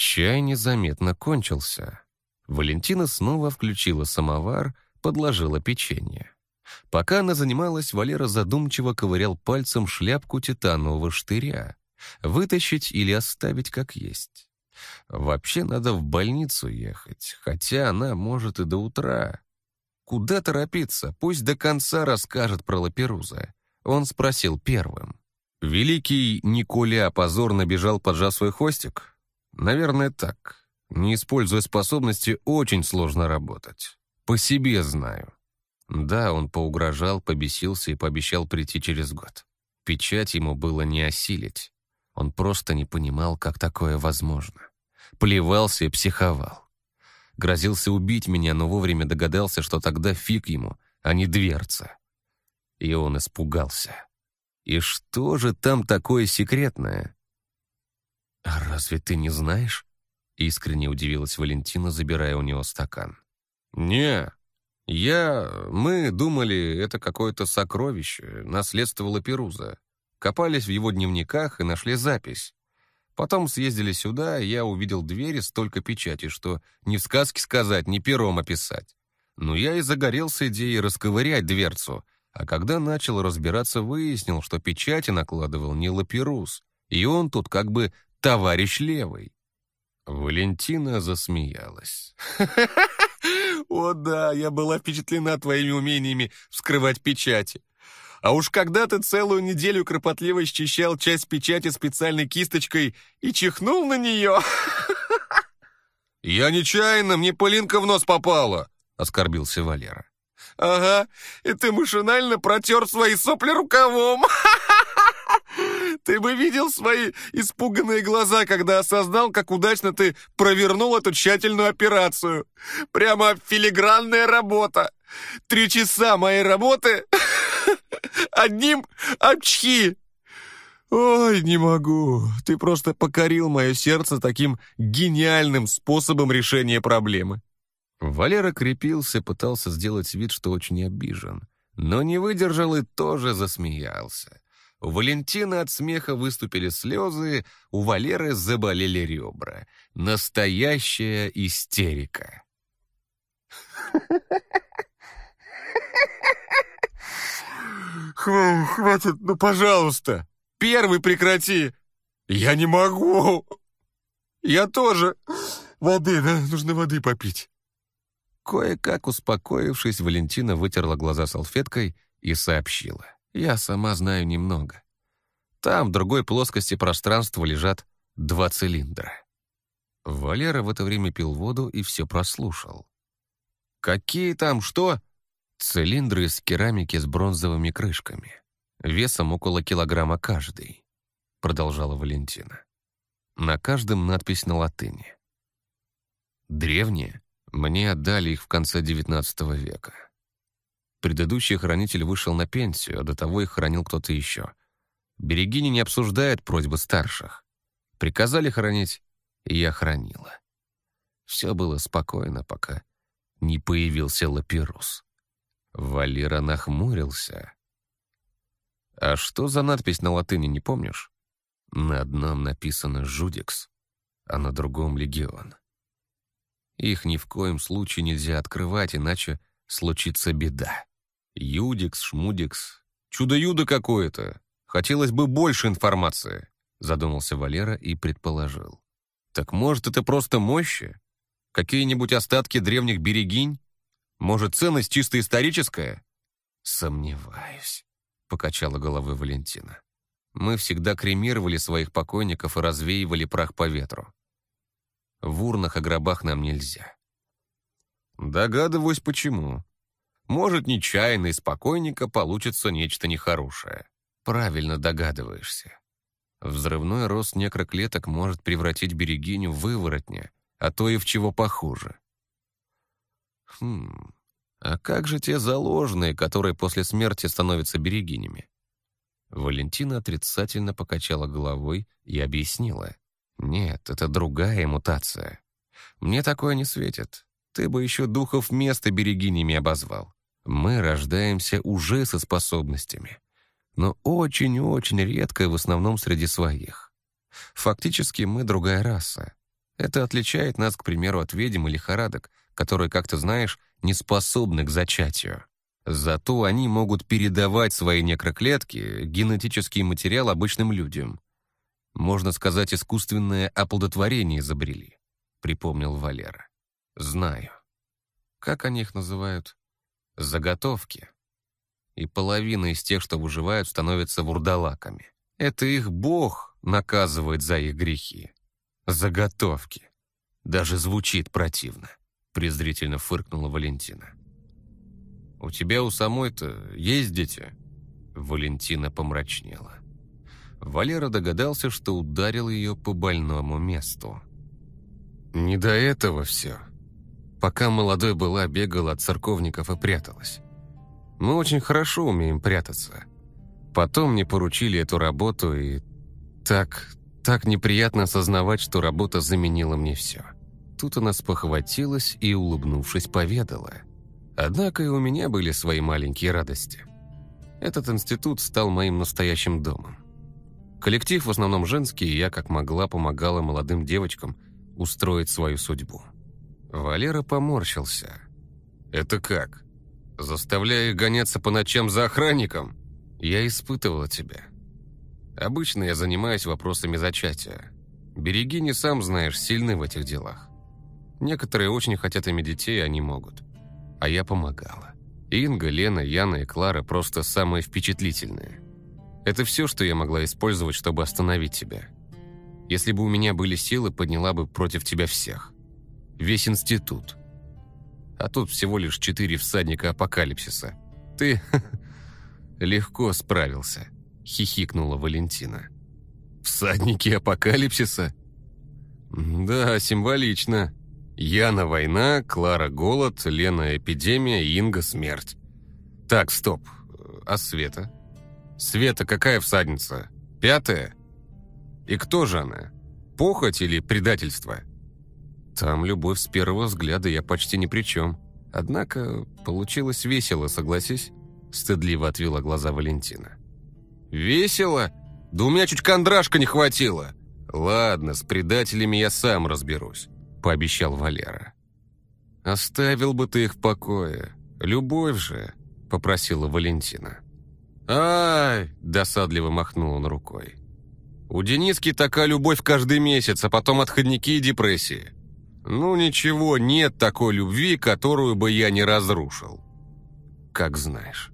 [SPEAKER 1] Чай незаметно кончился. Валентина снова включила самовар, подложила печенье. Пока она занималась, Валера задумчиво ковырял пальцем шляпку титанового штыря. Вытащить или оставить как есть. Вообще надо в больницу ехать, хотя она может и до утра. Куда торопиться? Пусть до конца расскажет про Лаперуза. Он спросил первым. Великий Николя позорно бежал, поджав свой хвостик? Наверное, так. Не используя способности, очень сложно работать. По себе знаю. Да, он поугрожал, побесился и пообещал прийти через год. Печать ему было не осилить. Он просто не понимал, как такое возможно плевался и психовал. Грозился убить меня, но вовремя догадался, что тогда фиг ему, а не дверца. И он испугался. И что же там такое секретное? «А разве ты не знаешь?» Искренне удивилась Валентина, забирая у него стакан. «Не, я... Мы думали, это какое-то сокровище, наследство Лаперуза. Копались в его дневниках и нашли запись. Потом съездили сюда, и я увидел двери столько печати, что ни в сказке сказать, ни пером описать. Но я и загорелся идеей расковырять дверцу, а когда начал разбираться, выяснил, что печати накладывал не Лаперус, и он тут как бы товарищ левый. Валентина засмеялась. «О да, я была впечатлена твоими умениями вскрывать печати. А уж когда ты целую неделю кропотливо счищал часть печати специальной кисточкой и чихнул на нее... «Я нечаянно, мне пылинка в нос попала», — оскорбился Валера. «Ага, и ты машинально протер свои сопли рукавом. Ты бы видел свои испуганные глаза, когда осознал, как удачно ты провернул эту тщательную операцию. Прямо филигранная работа. Три часа моей работы одним очки. Ой, не могу. Ты просто покорил мое сердце таким гениальным способом решения проблемы. Валера крепился, пытался сделать вид, что очень обижен, но не выдержал и тоже засмеялся. У Валентины от смеха выступили слезы, у Валеры заболели ребра. Настоящая истерика. «Хватит, ну, пожалуйста! Первый прекрати! Я не могу! Я тоже! Воды, да, нужно воды попить!» Кое-как успокоившись, Валентина вытерла глаза салфеткой и сообщила. «Я сама знаю немного. Там, в другой плоскости пространства, лежат два цилиндра». Валера в это время пил воду и все прослушал. «Какие там что?» Цилиндры из керамики с бронзовыми крышками. Весом около килограмма каждый, продолжала Валентина. На каждом надпись на латыни. Древние. Мне отдали их в конце XIX века. Предыдущий хранитель вышел на пенсию, а до того их хранил кто-то еще. Берегини не обсуждает просьбы старших. Приказали хранить, и я хранила. Все было спокойно, пока не появился Лапирус. Валера нахмурился. «А что за надпись на латыни, не помнишь?» На одном написано «Жудикс», а на другом «Легион». Их ни в коем случае нельзя открывать, иначе случится беда. Юдикс, Шмудикс. Чудо-юдо какое-то. Хотелось бы больше информации, задумался Валера и предположил. Так может, это просто мощи? Какие-нибудь остатки древних берегинь? Может, ценность чисто историческая? Сомневаюсь, покачала головой Валентина. Мы всегда кремировали своих покойников и развеивали прах по ветру. В урнах и гробах нам нельзя. Догадываюсь, почему. Может, нечаянно из покойника получится нечто нехорошее. Правильно догадываешься. Взрывной рост некроклеток может превратить берегиню в выворотня, а то и в чего похуже. Хм, а как же те заложные, которые после смерти становятся берегинями? Валентина отрицательно покачала головой и объяснила. Нет, это другая мутация. Мне такое не светит. Ты бы еще духов места берегинями обозвал. Мы рождаемся уже со способностями, но очень-очень редко в основном среди своих. Фактически мы другая раса. Это отличает нас, к примеру, от ведьм и лихорадок, которые, как ты знаешь, не способны к зачатию. Зато они могут передавать свои некроклетки, генетический материал обычным людям. Можно сказать, искусственное оплодотворение изобрели, припомнил Валера. Знаю. Как они их называют? Заготовки. И половина из тех, что выживают, становятся вурдалаками. Это их бог наказывает за их грехи. Заготовки. Даже звучит противно презрительно фыркнула Валентина. «У тебя у самой-то есть дети?» Валентина помрачнела. Валера догадался, что ударил ее по больному месту. «Не до этого все. Пока молодой была, бегала от церковников и пряталась. Мы очень хорошо умеем прятаться. Потом мне поручили эту работу, и так, так неприятно осознавать, что работа заменила мне все». Тут она спохватилась и, улыбнувшись, поведала. Однако и у меня были свои маленькие радости. Этот институт стал моим настоящим домом. Коллектив в основном женский, и я как могла помогала молодым девочкам устроить свою судьбу. Валера поморщился. «Это как? Заставляя гоняться по ночам за охранником? Я испытывала тебя. Обычно я занимаюсь вопросами зачатия. Береги, не сам знаешь, сильны в этих делах. Некоторые очень хотят иметь детей, они могут. А я помогала. Инга, Лена, Яна и Клара просто самые впечатлительные. Это все, что я могла использовать, чтобы остановить тебя. Если бы у меня были силы, подняла бы против тебя всех. Весь институт. А тут всего лишь четыре всадника апокалипсиса. Ты легко справился, хихикнула Валентина. Всадники апокалипсиса? Да, символично. Яна – война, Клара – голод, Лена – эпидемия, Инга – смерть. Так, стоп. А Света? Света какая всадница? Пятая? И кто же она? Похоть или предательство? Там любовь с первого взгляда, я почти ни при чем. Однако получилось весело, согласись? Стыдливо отвела глаза Валентина. «Весело? Да у меня чуть кондрашка не хватило!» «Ладно, с предателями я сам разберусь», — пообещал Валера. «Оставил бы ты их в покое. Любовь же», — попросила Валентина. «Ай!» – досадливо махнул он рукой. «У Дениски такая любовь каждый месяц, а потом отходники и депрессии. Ну ничего, нет такой любви, которую бы я не разрушил. Как знаешь».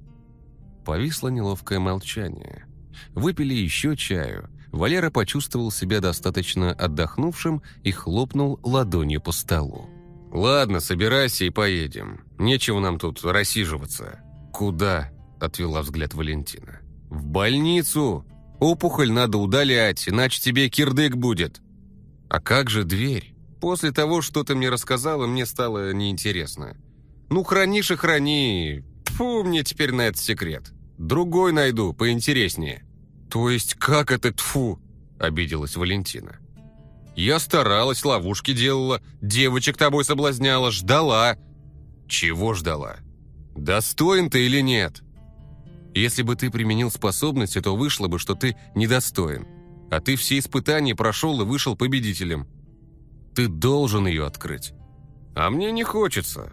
[SPEAKER 1] Повисло неловкое молчание. Выпили еще чаю. Валера почувствовал себя достаточно отдохнувшим и хлопнул ладонью по столу. «Ладно, собирайся и поедем. Нечего нам тут рассиживаться». «Куда?» – отвела взгляд Валентина. «В больницу! Опухоль надо удалять, иначе тебе кирдык будет». «А как же дверь? После того, что ты мне рассказала, мне стало неинтересно. Ну, хранишь и храни. Фу, мне теперь на этот секрет. Другой найду, поинтереснее». «То есть как это тфу?» – обиделась Валентина. «Я старалась, ловушки делала, девочек тобой соблазняла, ждала». «Чего ждала? Достоин ты или нет?» Если бы ты применил способности, то вышло бы, что ты недостоин. А ты все испытания прошел и вышел победителем. Ты должен ее открыть. А мне не хочется.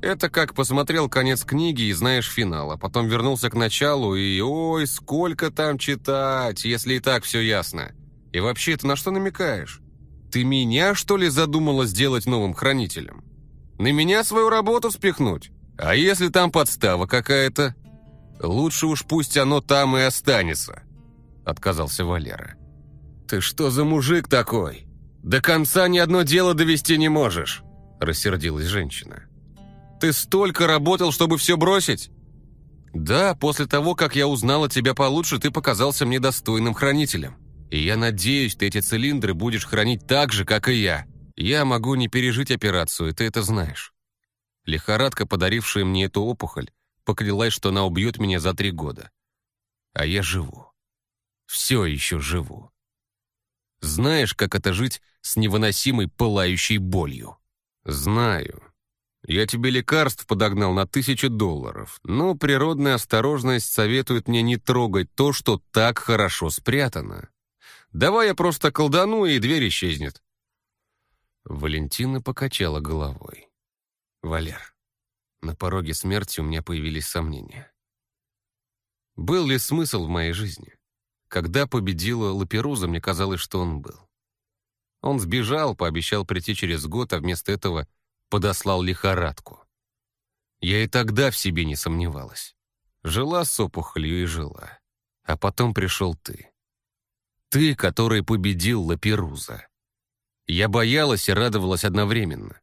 [SPEAKER 1] Это как посмотрел конец книги и знаешь финал, а потом вернулся к началу и ой, сколько там читать, если и так все ясно. И вообще, ты на что намекаешь? Ты меня, что ли, задумала сделать новым хранителем? На меня свою работу спихнуть? А если там подстава какая-то? Лучше уж пусть оно там и останется», — отказался Валера. «Ты что за мужик такой? До конца ни одно дело довести не можешь», — рассердилась женщина. «Ты столько работал, чтобы все бросить?» «Да, после того, как я узнала тебя получше, ты показался мне достойным хранителем. И я надеюсь, ты эти цилиндры будешь хранить так же, как и я. Я могу не пережить операцию, ты это знаешь. Лихорадка, подарившая мне эту опухоль, поклялась, что она убьет меня за три года. А я живу. Все еще живу. Знаешь, как это жить с невыносимой пылающей болью? Знаю. Я тебе лекарств подогнал на тысячу долларов, но природная осторожность советует мне не трогать то, что так хорошо спрятано. Давай я просто колдану, и дверь исчезнет. Валентина покачала головой. Валер, на пороге смерти у меня появились сомнения. Был ли смысл в моей жизни? Когда победила Лаперуза, мне казалось, что он был. Он сбежал, пообещал прийти через год, а вместо этого подослал лихорадку. Я и тогда в себе не сомневалась. Жила с опухолью и жила. А потом пришел ты. Ты, который победил Лаперуза. Я боялась и радовалась одновременно.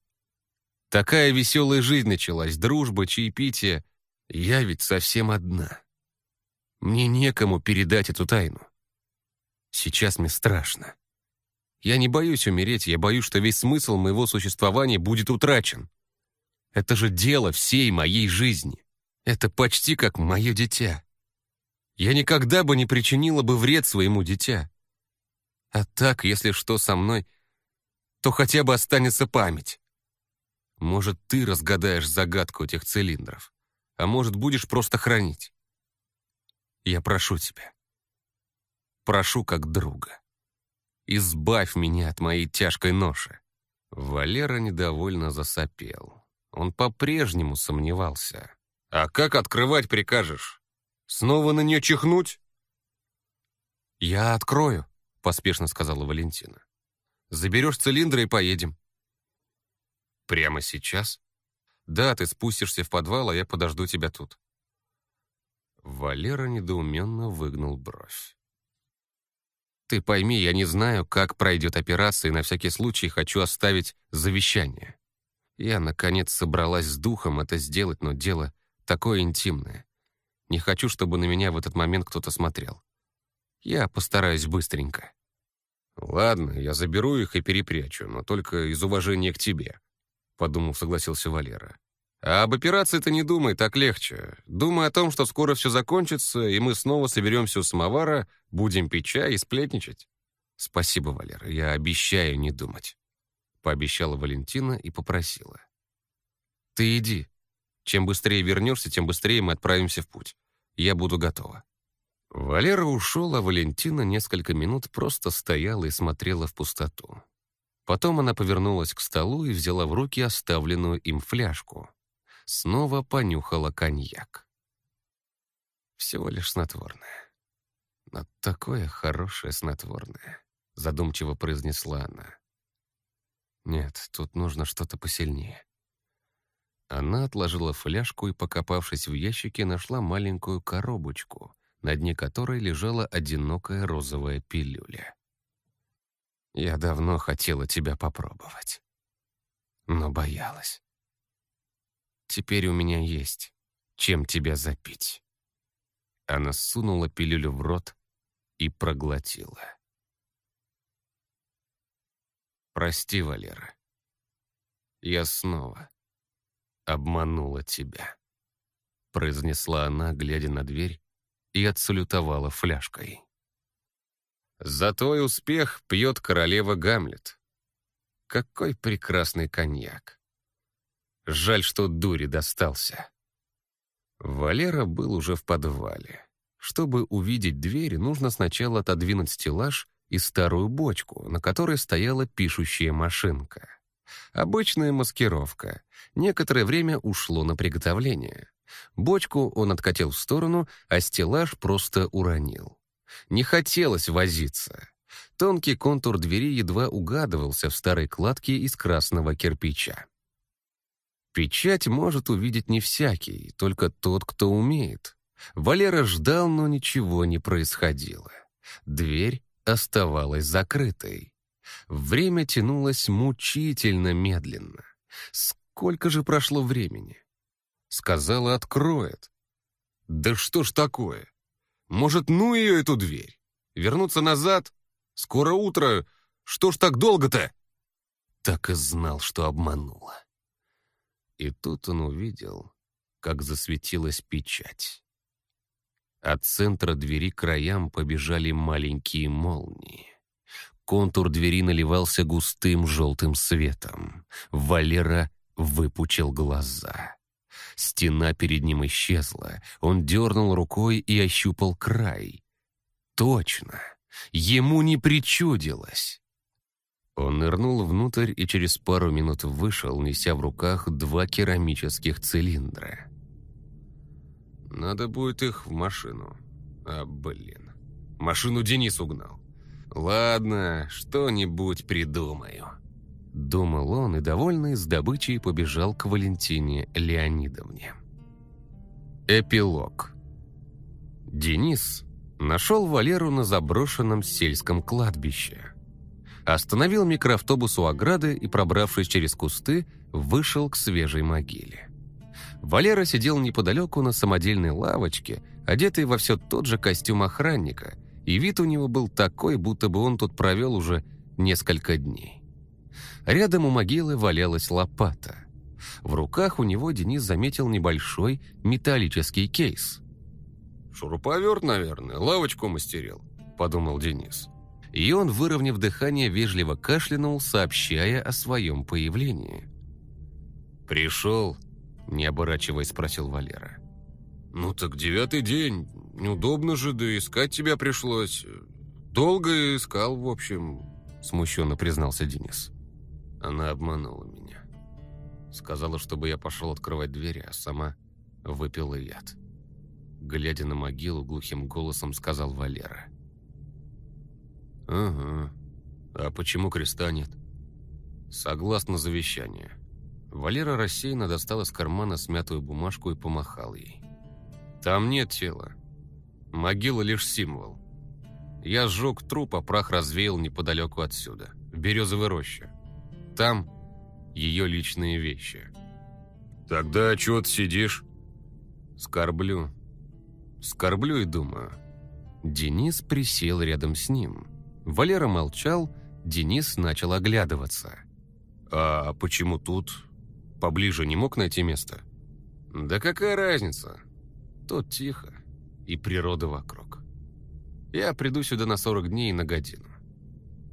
[SPEAKER 1] Такая веселая жизнь началась, дружба, чаепитие. Я ведь совсем одна. Мне некому передать эту тайну. Сейчас мне страшно. Я не боюсь умереть, я боюсь, что весь смысл моего существования будет утрачен. Это же дело всей моей жизни. Это почти как мое дитя. Я никогда бы не причинила бы вред своему дитя. А так, если что со мной, то хотя бы останется память. Может, ты разгадаешь загадку этих цилиндров, а может, будешь просто хранить. Я прошу тебя. Прошу как друга. Избавь меня от моей тяжкой ноши. Валера недовольно засопел. Он по-прежнему сомневался. «А как открывать прикажешь? Снова на нее чихнуть?» «Я открою», — поспешно сказала Валентина. «Заберешь цилиндры и поедем. «Прямо сейчас?» «Да, ты спустишься в подвал, а я подожду тебя тут». Валера недоуменно выгнул бровь. «Ты пойми, я не знаю, как пройдет операция, и на всякий случай хочу оставить завещание. Я, наконец, собралась с духом это сделать, но дело такое интимное. Не хочу, чтобы на меня в этот момент кто-то смотрел. Я постараюсь быстренько». «Ладно, я заберу их и перепрячу, но только из уважения к тебе», — подумав, согласился Валера. «А об операции ты не думай, так легче. Думай о том, что скоро все закончится, и мы снова соберемся у самовара, будем пить чай и сплетничать». «Спасибо, Валера, я обещаю не думать», — пообещала Валентина и попросила. «Ты иди. Чем быстрее вернешься, тем быстрее мы отправимся в путь. Я буду готова». Валера ушел, а Валентина несколько минут просто стояла и смотрела в пустоту. Потом она повернулась к столу и взяла в руки оставленную им фляжку. Снова понюхала коньяк. Всего лишь снотворное. Но такое хорошее снотворное, задумчиво произнесла она. Нет, тут нужно что-то посильнее. Она отложила фляжку и, покопавшись в ящике, нашла маленькую коробочку, на дне которой лежала одинокая розовая пилюля. «Я давно хотела тебя попробовать, но боялась. Теперь у меня есть, чем тебя запить». Она сунула пилюлю в рот и проглотила. «Прости, Валера. Я снова обманула тебя», — произнесла она, глядя на дверь, и отсалютовала фляжкой. «За твой успех пьет королева Гамлет. Какой прекрасный коньяк! Жаль, что дури достался». Валера был уже в подвале. Чтобы увидеть дверь, нужно сначала отодвинуть стеллаж и старую бочку, на которой стояла пишущая машинка. Обычная маскировка. Некоторое время ушло на приготовление. Бочку он откатил в сторону, а стеллаж просто уронил. Не хотелось возиться. Тонкий контур двери едва угадывался в старой кладке из красного кирпича. Печать может увидеть не всякий, только тот, кто умеет. Валера ждал, но ничего не происходило. Дверь оставалась закрытой. Время тянулось мучительно медленно. Сколько же прошло времени? Сказала, откроет. Да что ж такое? Может, ну ее эту дверь? Вернуться назад? Скоро утро. Что ж так долго-то? Так и знал, что обманула. И тут он увидел, как засветилась печать. От центра двери к краям побежали маленькие молнии. Контур двери наливался густым желтым светом. Валера выпучил глаза. Стена перед ним исчезла. Он дернул рукой и ощупал край. Точно! Ему не причудилось! Он нырнул внутрь и через пару минут вышел, неся в руках два керамических цилиндра. «Надо будет их в машину. А, блин. Машину Денис угнал. Ладно, что-нибудь придумаю». Думал он и, довольный с добычей, побежал к Валентине Леонидовне. Эпилог. Денис нашел Валеру на заброшенном сельском кладбище. Остановил микроавтобус у ограды и, пробравшись через кусты, вышел к свежей могиле. Валера сидел неподалеку на самодельной лавочке, одетый во все тот же костюм охранника, и вид у него был такой, будто бы он тут провел уже несколько дней. Рядом у могилы валялась лопата. В руках у него Денис заметил небольшой металлический кейс. «Шуруповерт, наверное, лавочку мастерил», — подумал Денис. И он, выровняв дыхание, вежливо кашлянул, сообщая о своем появлении. «Пришел?» — не оборачиваясь, спросил Валера. «Ну так девятый день. Неудобно же, да искать тебя пришлось. Долго искал, в общем», — смущенно признался Денис. Она обманула меня. Сказала, чтобы я пошел открывать двери, а сама выпила яд. Глядя на могилу, глухим голосом сказал Валера. «Ага. А почему креста нет?» «Согласно завещанию». Валера рассеянно достал из кармана смятую бумажку и помахал ей. «Там нет тела. Могила лишь символ. Я сжег труп, а прах развеял неподалеку отсюда, в березовой роще там ее личные вещи. «Тогда чего ты сидишь?» «Скорблю. Скорблю и думаю». Денис присел рядом с ним. Валера молчал, Денис начал оглядываться. «А почему тут? Поближе не мог найти место?» «Да какая разница? Тут тихо, и природа вокруг. Я приду сюда на 40 дней на годину.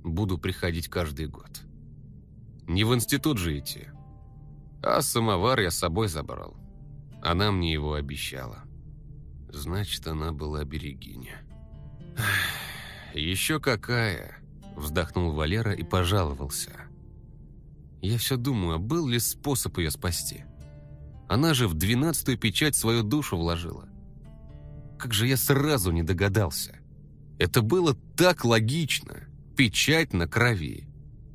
[SPEAKER 1] Буду приходить каждый год. Не в институт же идти. А самовар я с собой забрал. Она мне его обещала. Значит, она была берегиня. «Еще какая!» – вздохнул Валера и пожаловался. «Я все думаю, а был ли способ ее спасти? Она же в двенадцатую печать свою душу вложила. Как же я сразу не догадался. Это было так логично. Печать на крови.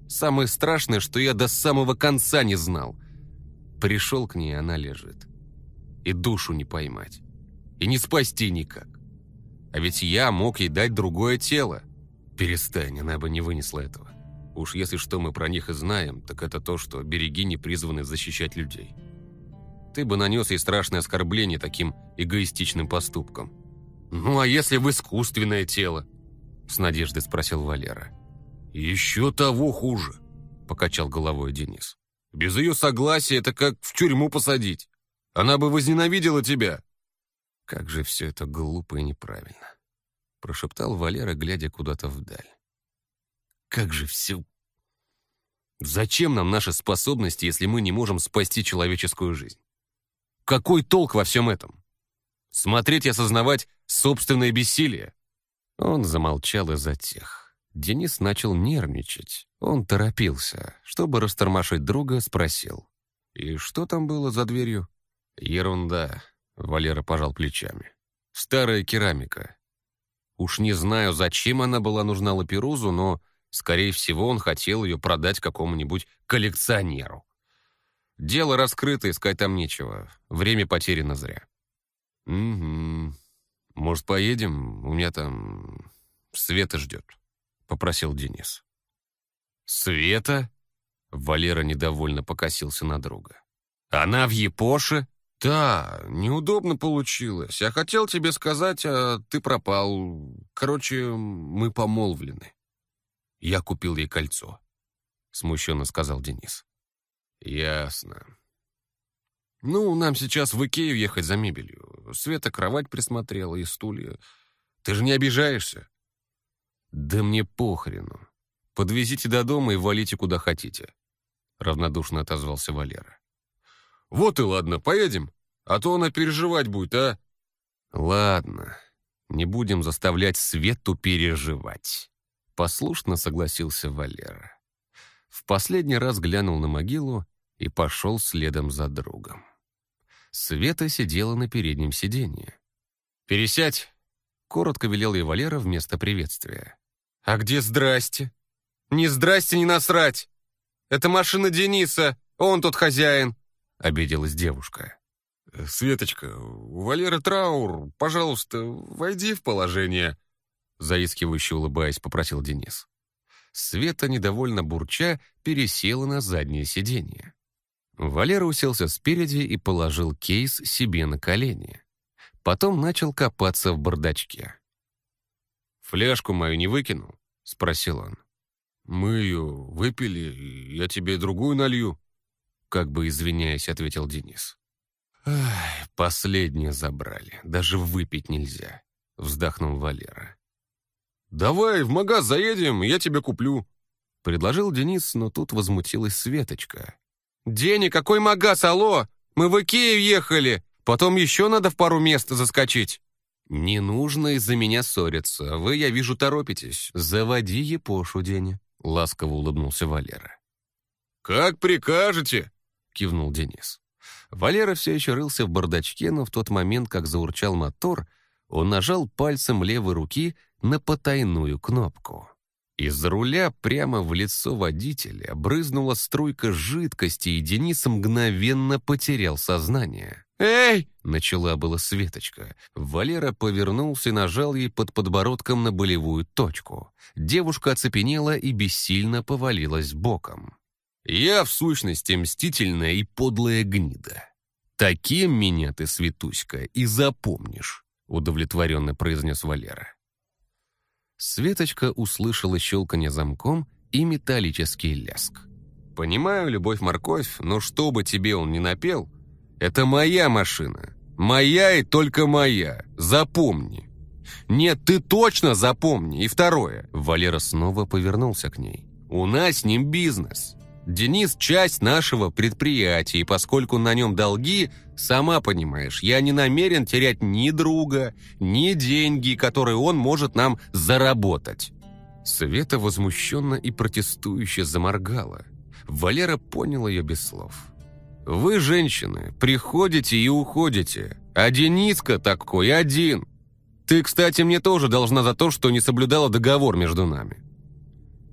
[SPEAKER 1] Самое страшное, что я до самого конца не знал. Пришел к ней, она лежит. И душу не поймать. И не спасти никак. А ведь я мог ей дать другое тело. Перестань, она бы не вынесла этого. Уж если что мы про них и знаем, так это то, что береги не призваны защищать людей. Ты бы нанес ей страшное оскорбление таким эгоистичным поступком. «Ну а если в искусственное тело?» С надеждой спросил Валера. «Еще того хуже», — покачал головой Денис. «Без ее согласия это как в тюрьму посадить. Она бы возненавидела тебя». «Как же все это глупо и неправильно», — прошептал Валера, глядя куда-то вдаль. «Как же все... Зачем нам наши способности, если мы не можем спасти человеческую жизнь? Какой толк во всем этом? Смотреть и осознавать собственное бессилие?» Он замолчал и затих. Денис начал нервничать. Он торопился. Чтобы растормошить друга, спросил. «И что там было за дверью?» «Ерунда», — Валера пожал плечами. «Старая керамика. Уж не знаю, зачем она была нужна Лаперузу, но, скорее всего, он хотел ее продать какому-нибудь коллекционеру. Дело раскрыто, искать там нечего. Время потеряно зря». «Угу. Может, поедем? У меня там Света ждет», — попросил Денис. «Света?» — Валера недовольно покосился на друга. «Она в Япоше?» «Да, неудобно получилось. Я хотел тебе сказать, а ты пропал. Короче, мы помолвлены». «Я купил ей кольцо», — смущенно сказал Денис. «Ясно. Ну, нам сейчас в Икею ехать за мебелью. Света кровать присмотрела и стулья. Ты же не обижаешься?» «Да мне похрену. Подвезите до дома и валите куда хотите», — равнодушно отозвался Валера. «Вот и ладно, поедем, а то она переживать будет, а?» «Ладно, не будем заставлять Свету переживать», — послушно согласился Валера. В последний раз глянул на могилу и пошел следом за другом. Света сидела на переднем сиденье. «Пересядь!» — коротко велел ей Валера вместо приветствия. «А где здрасте?» «Не здрасте, не насрать! Это машина Дениса, он тут хозяин!» Обиделась девушка. «Светочка, у Валеры траур, пожалуйста, войди в положение», заискивающе улыбаясь, попросил Денис. Света, недовольно бурча, пересела на заднее сиденье. Валера уселся спереди и положил кейс себе на колени. Потом начал копаться в бардачке. «Фляжку мою не выкинул?» — спросил он. «Мы ее выпили, я тебе другую налью», как бы извиняясь, ответил Денис. «Ай, последнее забрали, даже выпить нельзя», — вздохнул Валера. «Давай в магаз заедем, я тебе куплю», — предложил Денис, но тут возмутилась Светочка. «Денег, какой магаз, алло? Мы в Икею ехали, потом еще надо в пару мест заскочить». «Не нужно из-за меня ссориться, вы, я вижу, торопитесь. Заводи Епошу, Деня», — ласково улыбнулся Валера. «Как прикажете», — кивнул Денис. Валера все еще рылся в бардачке, но в тот момент, как заурчал мотор, он нажал пальцем левой руки на потайную кнопку. Из руля прямо в лицо водителя брызнула струйка жидкости, и Денис мгновенно потерял сознание. «Эй!» — начала была Светочка. Валера повернулся и нажал ей под подбородком на болевую точку. Девушка оцепенела и бессильно повалилась боком. Я, в сущности, мстительная и подлая гнида. Таким меня ты, Светуська, и запомнишь, удовлетворенно произнес Валера. Светочка услышала щелканье замком и металлический ляск. «Понимаю, любовь-морковь, но что бы тебе он ни напел, это моя машина. Моя и только моя. Запомни». «Нет, ты точно запомни. И второе». Валера снова повернулся к ней. «У нас с ним бизнес. Денис – часть нашего предприятия, и поскольку на нем долги, сама понимаешь, я не намерен терять ни друга, ни деньги, которые он может нам заработать». Света возмущенно и протестующе заморгала. Валера понял ее без слов. «Вы, женщины, приходите и уходите, а Дениска такой один. Ты, кстати, мне тоже должна за то, что не соблюдала договор между нами.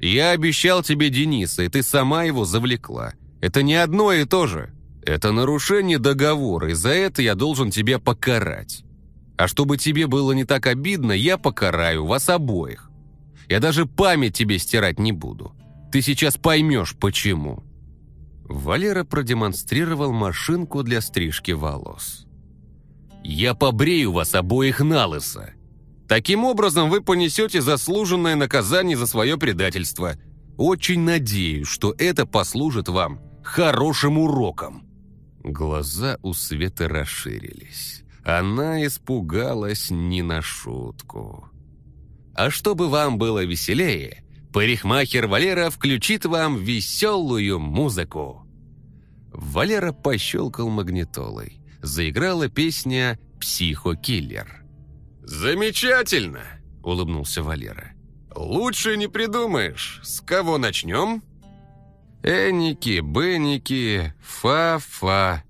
[SPEAKER 1] Я обещал тебе Дениса, и ты сама его завлекла. Это не одно и то же. Это нарушение договора, и за это я должен тебя покарать. А чтобы тебе было не так обидно, я покараю вас обоих. Я даже память тебе стирать не буду. Ты сейчас поймешь, почему». Валера продемонстрировал машинку для стрижки волос. «Я побрею вас обоих на лысо. Таким образом вы понесете заслуженное наказание за свое предательство. Очень надеюсь, что это послужит вам хорошим уроком». Глаза у Светы расширились. Она испугалась не на шутку. А чтобы вам было веселее, парикмахер Валера включит вам веселую музыку. Валера пощелкал магнитолой. Заиграла песня «Психокиллер». «Замечательно!» – улыбнулся Валера. «Лучше не придумаешь. С кого начнем?» «Эники, беники, фа-фа-фа».